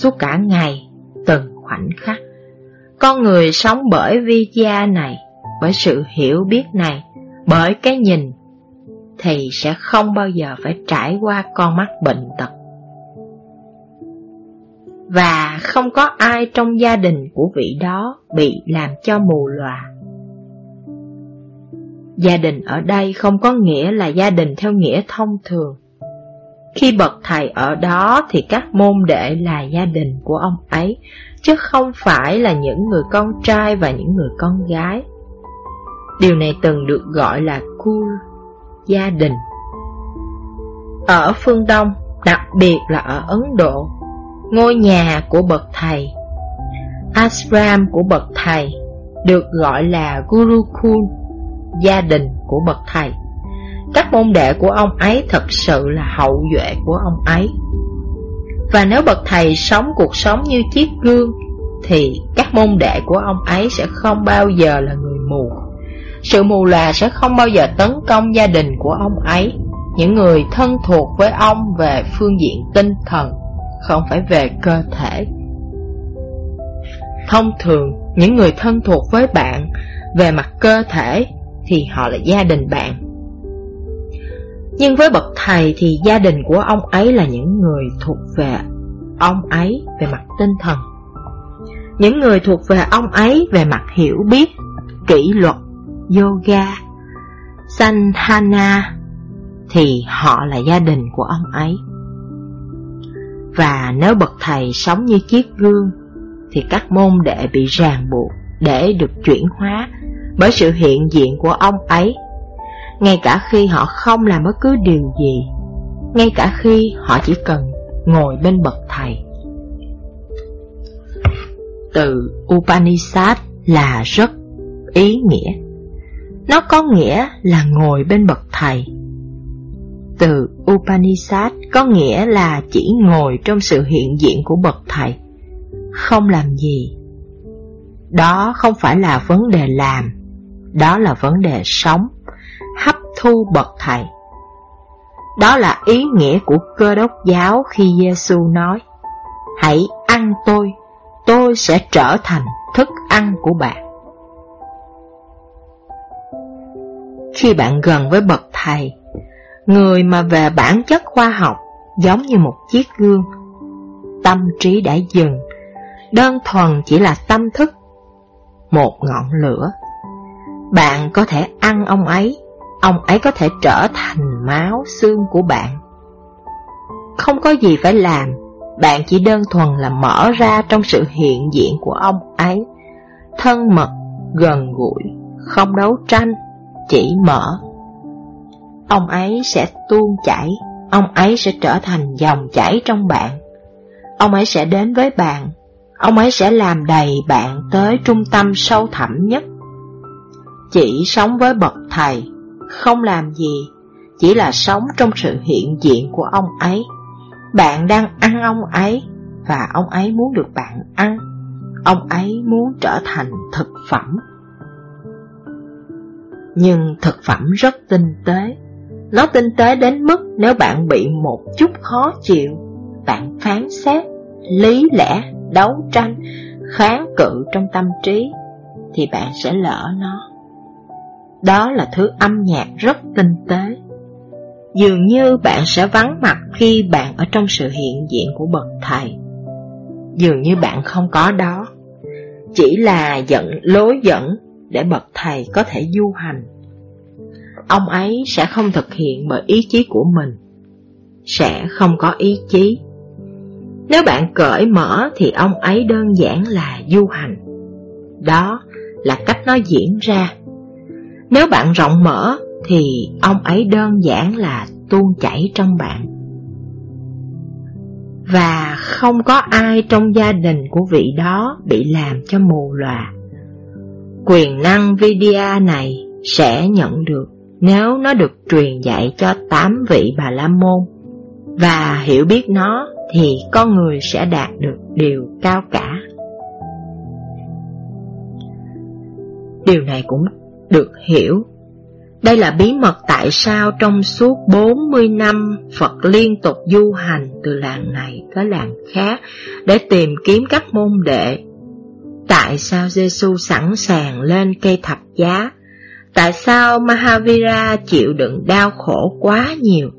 [SPEAKER 1] suốt cả ngày, từng khoảnh khắc. Con người sống bởi vi gia này, bởi sự hiểu biết này, bởi cái nhìn, thì sẽ không bao giờ phải trải qua con mắt bệnh tật. Và không có ai trong gia đình của vị đó bị làm cho mù lòa. Gia đình ở đây không có nghĩa là gia đình theo nghĩa thông thường. Khi bậc thầy ở đó thì các môn đệ là gia đình của ông ấy, chứ không phải là những người con trai và những người con gái. Điều này từng được gọi là kul, gia đình. Ở phương Đông, đặc biệt là ở Ấn Độ, ngôi nhà của bậc thầy, ashram của bậc thầy, được gọi là Gurukul, gia đình của bậc thầy. Các môn đệ của ông ấy thật sự là hậu duệ của ông ấy. Và nếu bậc thầy sống cuộc sống như chiếc gương, thì các môn đệ của ông ấy sẽ không bao giờ là người mù. Sự mù là sẽ không bao giờ tấn công gia đình của ông ấy, những người thân thuộc với ông về phương diện tinh thần, không phải về cơ thể. Thông thường, những người thân thuộc với bạn về mặt cơ thể thì họ là gia đình bạn. Nhưng với bậc thầy thì gia đình của ông ấy là những người thuộc về ông ấy về mặt tinh thần. Những người thuộc về ông ấy về mặt hiểu biết, kỷ luật, yoga, sanhana thì họ là gia đình của ông ấy. Và nếu bậc thầy sống như chiếc gương thì các môn đệ bị ràng buộc để được chuyển hóa bởi sự hiện diện của ông ấy ngay cả khi họ không làm bất cứ điều gì, ngay cả khi họ chỉ cần ngồi bên bậc thầy. Từ Upanishad là rất ý nghĩa. Nó có nghĩa là ngồi bên bậc thầy. Từ Upanishad có nghĩa là chỉ ngồi trong sự hiện diện của bậc thầy, không làm gì. Đó không phải là vấn đề làm, đó là vấn đề sống hấp thu bậc thầy. Đó là ý nghĩa của cơ đốc giáo khi Giêsu nói: "Hãy ăn tôi, tôi sẽ trở thành thức ăn của bạn." Khi bạn gần với bậc thầy, người mà về bản chất khoa học giống như một chiếc gương, tâm trí đã dừng, đơn thuần chỉ là tâm thức, một ngọn lửa. Bạn có thể ăn ông ấy ông ấy có thể trở thành máu xương của bạn. Không có gì phải làm, bạn chỉ đơn thuần là mở ra trong sự hiện diện của ông ấy, thân mật, gần gũi, không đấu tranh, chỉ mở. Ông ấy sẽ tuôn chảy, ông ấy sẽ trở thành dòng chảy trong bạn. Ông ấy sẽ đến với bạn, ông ấy sẽ làm đầy bạn tới trung tâm sâu thẳm nhất. Chỉ sống với bậc thầy không làm gì, chỉ là sống trong sự hiện diện của ông ấy. Bạn đang ăn ông ấy, và ông ấy muốn được bạn ăn. Ông ấy muốn trở thành thực phẩm. Nhưng thực phẩm rất tinh tế. Nó tinh tế đến mức nếu bạn bị một chút khó chịu, bạn phán xét, lý lẽ, đấu tranh, kháng cự trong tâm trí, thì bạn sẽ lỡ nó. Đó là thứ âm nhạc rất tinh tế. Dường như bạn sẽ vắng mặt khi bạn ở trong sự hiện diện của bậc thầy. Dường như bạn không có đó. Chỉ là dẫn lối dẫn để bậc thầy có thể du hành. Ông ấy sẽ không thực hiện bởi ý chí của mình. Sẽ không có ý chí. Nếu bạn cởi mở thì ông ấy đơn giản là du hành. Đó là cách nó diễn ra nếu bạn rộng mở, thì ông ấy đơn giản là tuôn chảy trong bạn. Và không có ai trong gia đình của vị đó bị làm cho mù lòa. Quyền năng Vidya này sẽ nhận được nếu nó được truyền dạy cho tám vị bà la môn và hiểu biết nó thì con người sẽ đạt được điều cao cả. Điều này cũng được hiểu. Đây là bí mật tại sao trong suốt 40 năm Phật liên tục du hành từ làng này tới làng khác để tìm kiếm các môn đệ. Tại sao Giêsu sẵn sàng lên cây thập giá? Tại sao Mahavira chịu đựng đau khổ quá nhiều?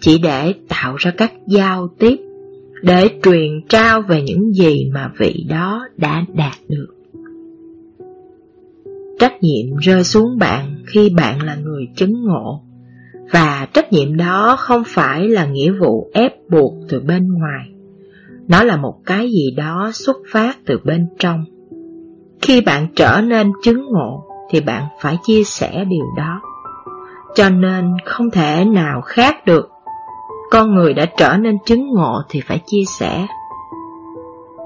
[SPEAKER 1] Chỉ để tạo ra các giao tiếp, để truyền trao về những gì mà vị đó đã đạt được. Trách nhiệm rơi xuống bạn khi bạn là người chứng ngộ, và trách nhiệm đó không phải là nghĩa vụ ép buộc từ bên ngoài. Nó là một cái gì đó xuất phát từ bên trong. Khi bạn trở nên chứng ngộ, thì bạn phải chia sẻ điều đó. Cho nên không thể nào khác được. Con người đã trở nên chứng ngộ thì phải chia sẻ.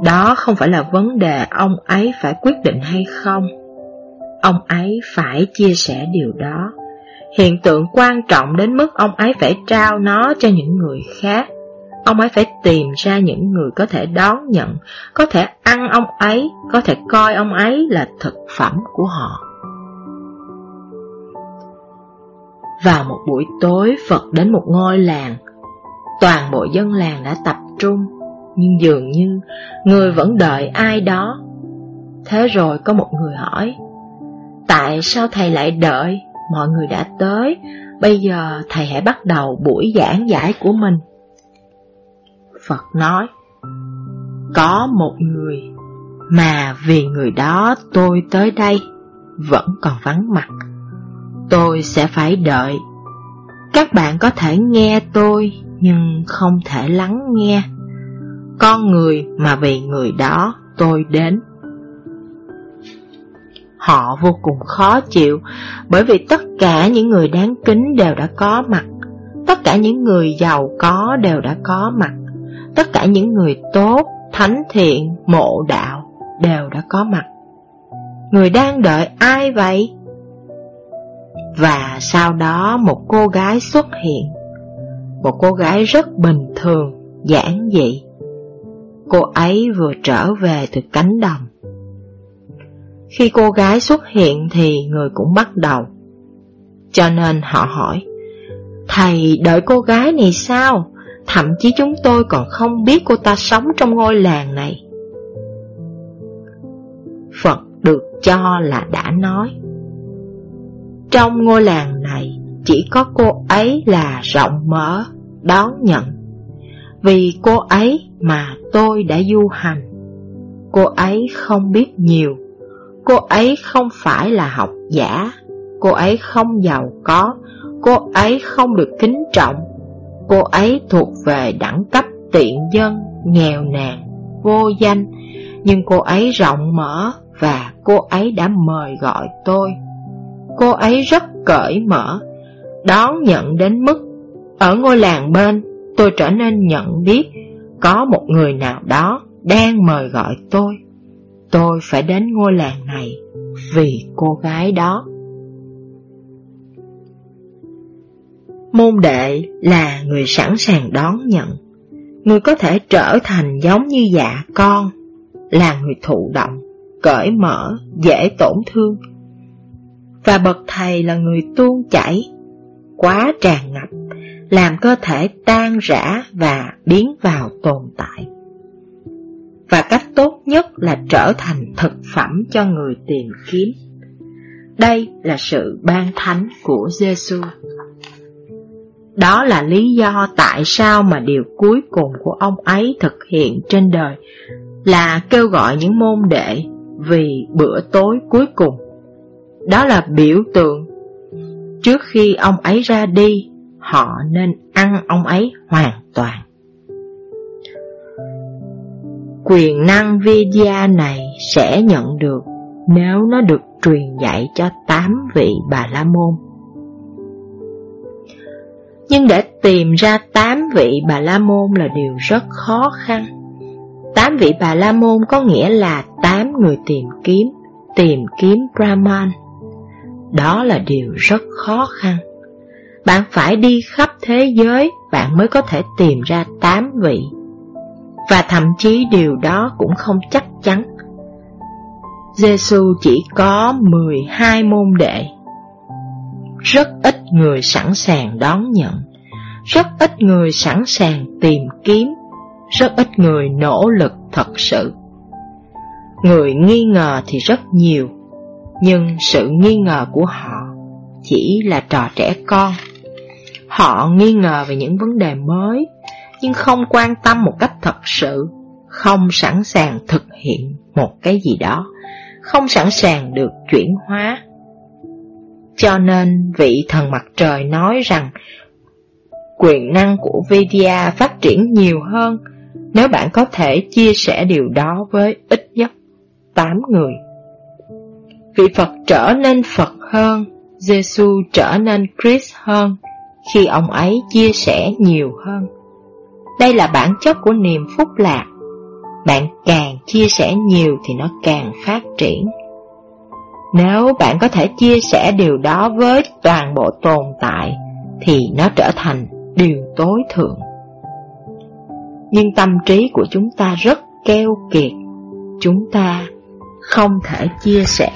[SPEAKER 1] Đó không phải là vấn đề ông ấy phải quyết định hay không ông ấy phải chia sẻ điều đó. Hiện tượng quan trọng đến mức ông ấy phải trao nó cho những người khác. Ông ấy phải tìm ra những người có thể đón nhận, có thể ăn ông ấy, có thể coi ông ấy là thực phẩm của họ. Vào một buổi tối Phật đến một ngôi làng Toàn bộ dân làng đã tập trung Nhưng dường như người vẫn đợi ai đó Thế rồi có một người hỏi Tại sao thầy lại đợi? Mọi người đã tới, bây giờ thầy hãy bắt đầu buổi giảng giải của mình. Phật nói, có một người mà vì người đó tôi tới đây vẫn còn vắng mặt. Tôi sẽ phải đợi. Các bạn có thể nghe tôi nhưng không thể lắng nghe. Con người mà vì người đó tôi đến. Họ vô cùng khó chịu bởi vì tất cả những người đáng kính đều đã có mặt. Tất cả những người giàu có đều đã có mặt. Tất cả những người tốt, thánh thiện, mộ đạo đều đã có mặt. Người đang đợi ai vậy? Và sau đó một cô gái xuất hiện. Một cô gái rất bình thường, giản dị. Cô ấy vừa trở về từ cánh đồng. Khi cô gái xuất hiện thì người cũng bắt đầu. Cho nên họ hỏi, Thầy đợi cô gái này sao? Thậm chí chúng tôi còn không biết cô ta sống trong ngôi làng này. Phật được cho là đã nói. Trong ngôi làng này chỉ có cô ấy là rộng mở, đón nhận. Vì cô ấy mà tôi đã du hành. Cô ấy không biết nhiều Cô ấy không phải là học giả, cô ấy không giàu có, cô ấy không được kính trọng, cô ấy thuộc về đẳng cấp tiện dân, nghèo nàn, vô danh, nhưng cô ấy rộng mở và cô ấy đã mời gọi tôi. Cô ấy rất cởi mở, đón nhận đến mức ở ngôi làng bên tôi trở nên nhận biết có một người nào đó đang mời gọi tôi. Tôi phải đến ngôi làng này vì cô gái đó. Môn đệ là người sẵn sàng đón nhận, người có thể trở thành giống như dạ con, là người thụ động, cởi mở, dễ tổn thương. Và bậc thầy là người tuôn chảy, quá tràn ngập, làm cơ thể tan rã và biến vào tồn tại và cách tốt nhất là trở thành thực phẩm cho người tìm kiếm. Đây là sự ban thánh của Giêsu. Đó là lý do tại sao mà điều cuối cùng của ông ấy thực hiện trên đời là kêu gọi những môn đệ vì bữa tối cuối cùng. Đó là biểu tượng. Trước khi ông ấy ra đi, họ nên ăn ông ấy hoàn toàn. Quyền năng Vidya này sẽ nhận được nếu nó được truyền dạy cho tám vị Bà La Môn. Nhưng để tìm ra tám vị Bà La Môn là điều rất khó khăn. Tám vị Bà La Môn có nghĩa là tám người tìm kiếm, tìm kiếm Brahman. Đó là điều rất khó khăn. Bạn phải đi khắp thế giới, bạn mới có thể tìm ra tám vị và thậm chí điều đó cũng không chắc chắn. Giêsu chỉ có 12 môn đệ. Rất ít người sẵn sàng đón nhận, rất ít người sẵn sàng tìm kiếm, rất ít người nỗ lực thật sự. Người nghi ngờ thì rất nhiều, nhưng sự nghi ngờ của họ chỉ là trò trẻ con. Họ nghi ngờ về những vấn đề mới, nhưng không quan tâm một cách thật sự, không sẵn sàng thực hiện một cái gì đó, không sẵn sàng được chuyển hóa. Cho nên vị thần mặt trời nói rằng quyền năng của Vidya phát triển nhiều hơn nếu bạn có thể chia sẻ điều đó với ít nhất 8 người. Vị Phật trở nên Phật hơn, Giêsu trở nên Christ hơn khi ông ấy chia sẻ nhiều hơn. Đây là bản chất của niềm phúc lạc. Bạn càng chia sẻ nhiều thì nó càng phát triển. Nếu bạn có thể chia sẻ điều đó với toàn bộ tồn tại, thì nó trở thành điều tối thượng. Nhưng tâm trí của chúng ta rất keo kiệt, chúng ta không thể chia sẻ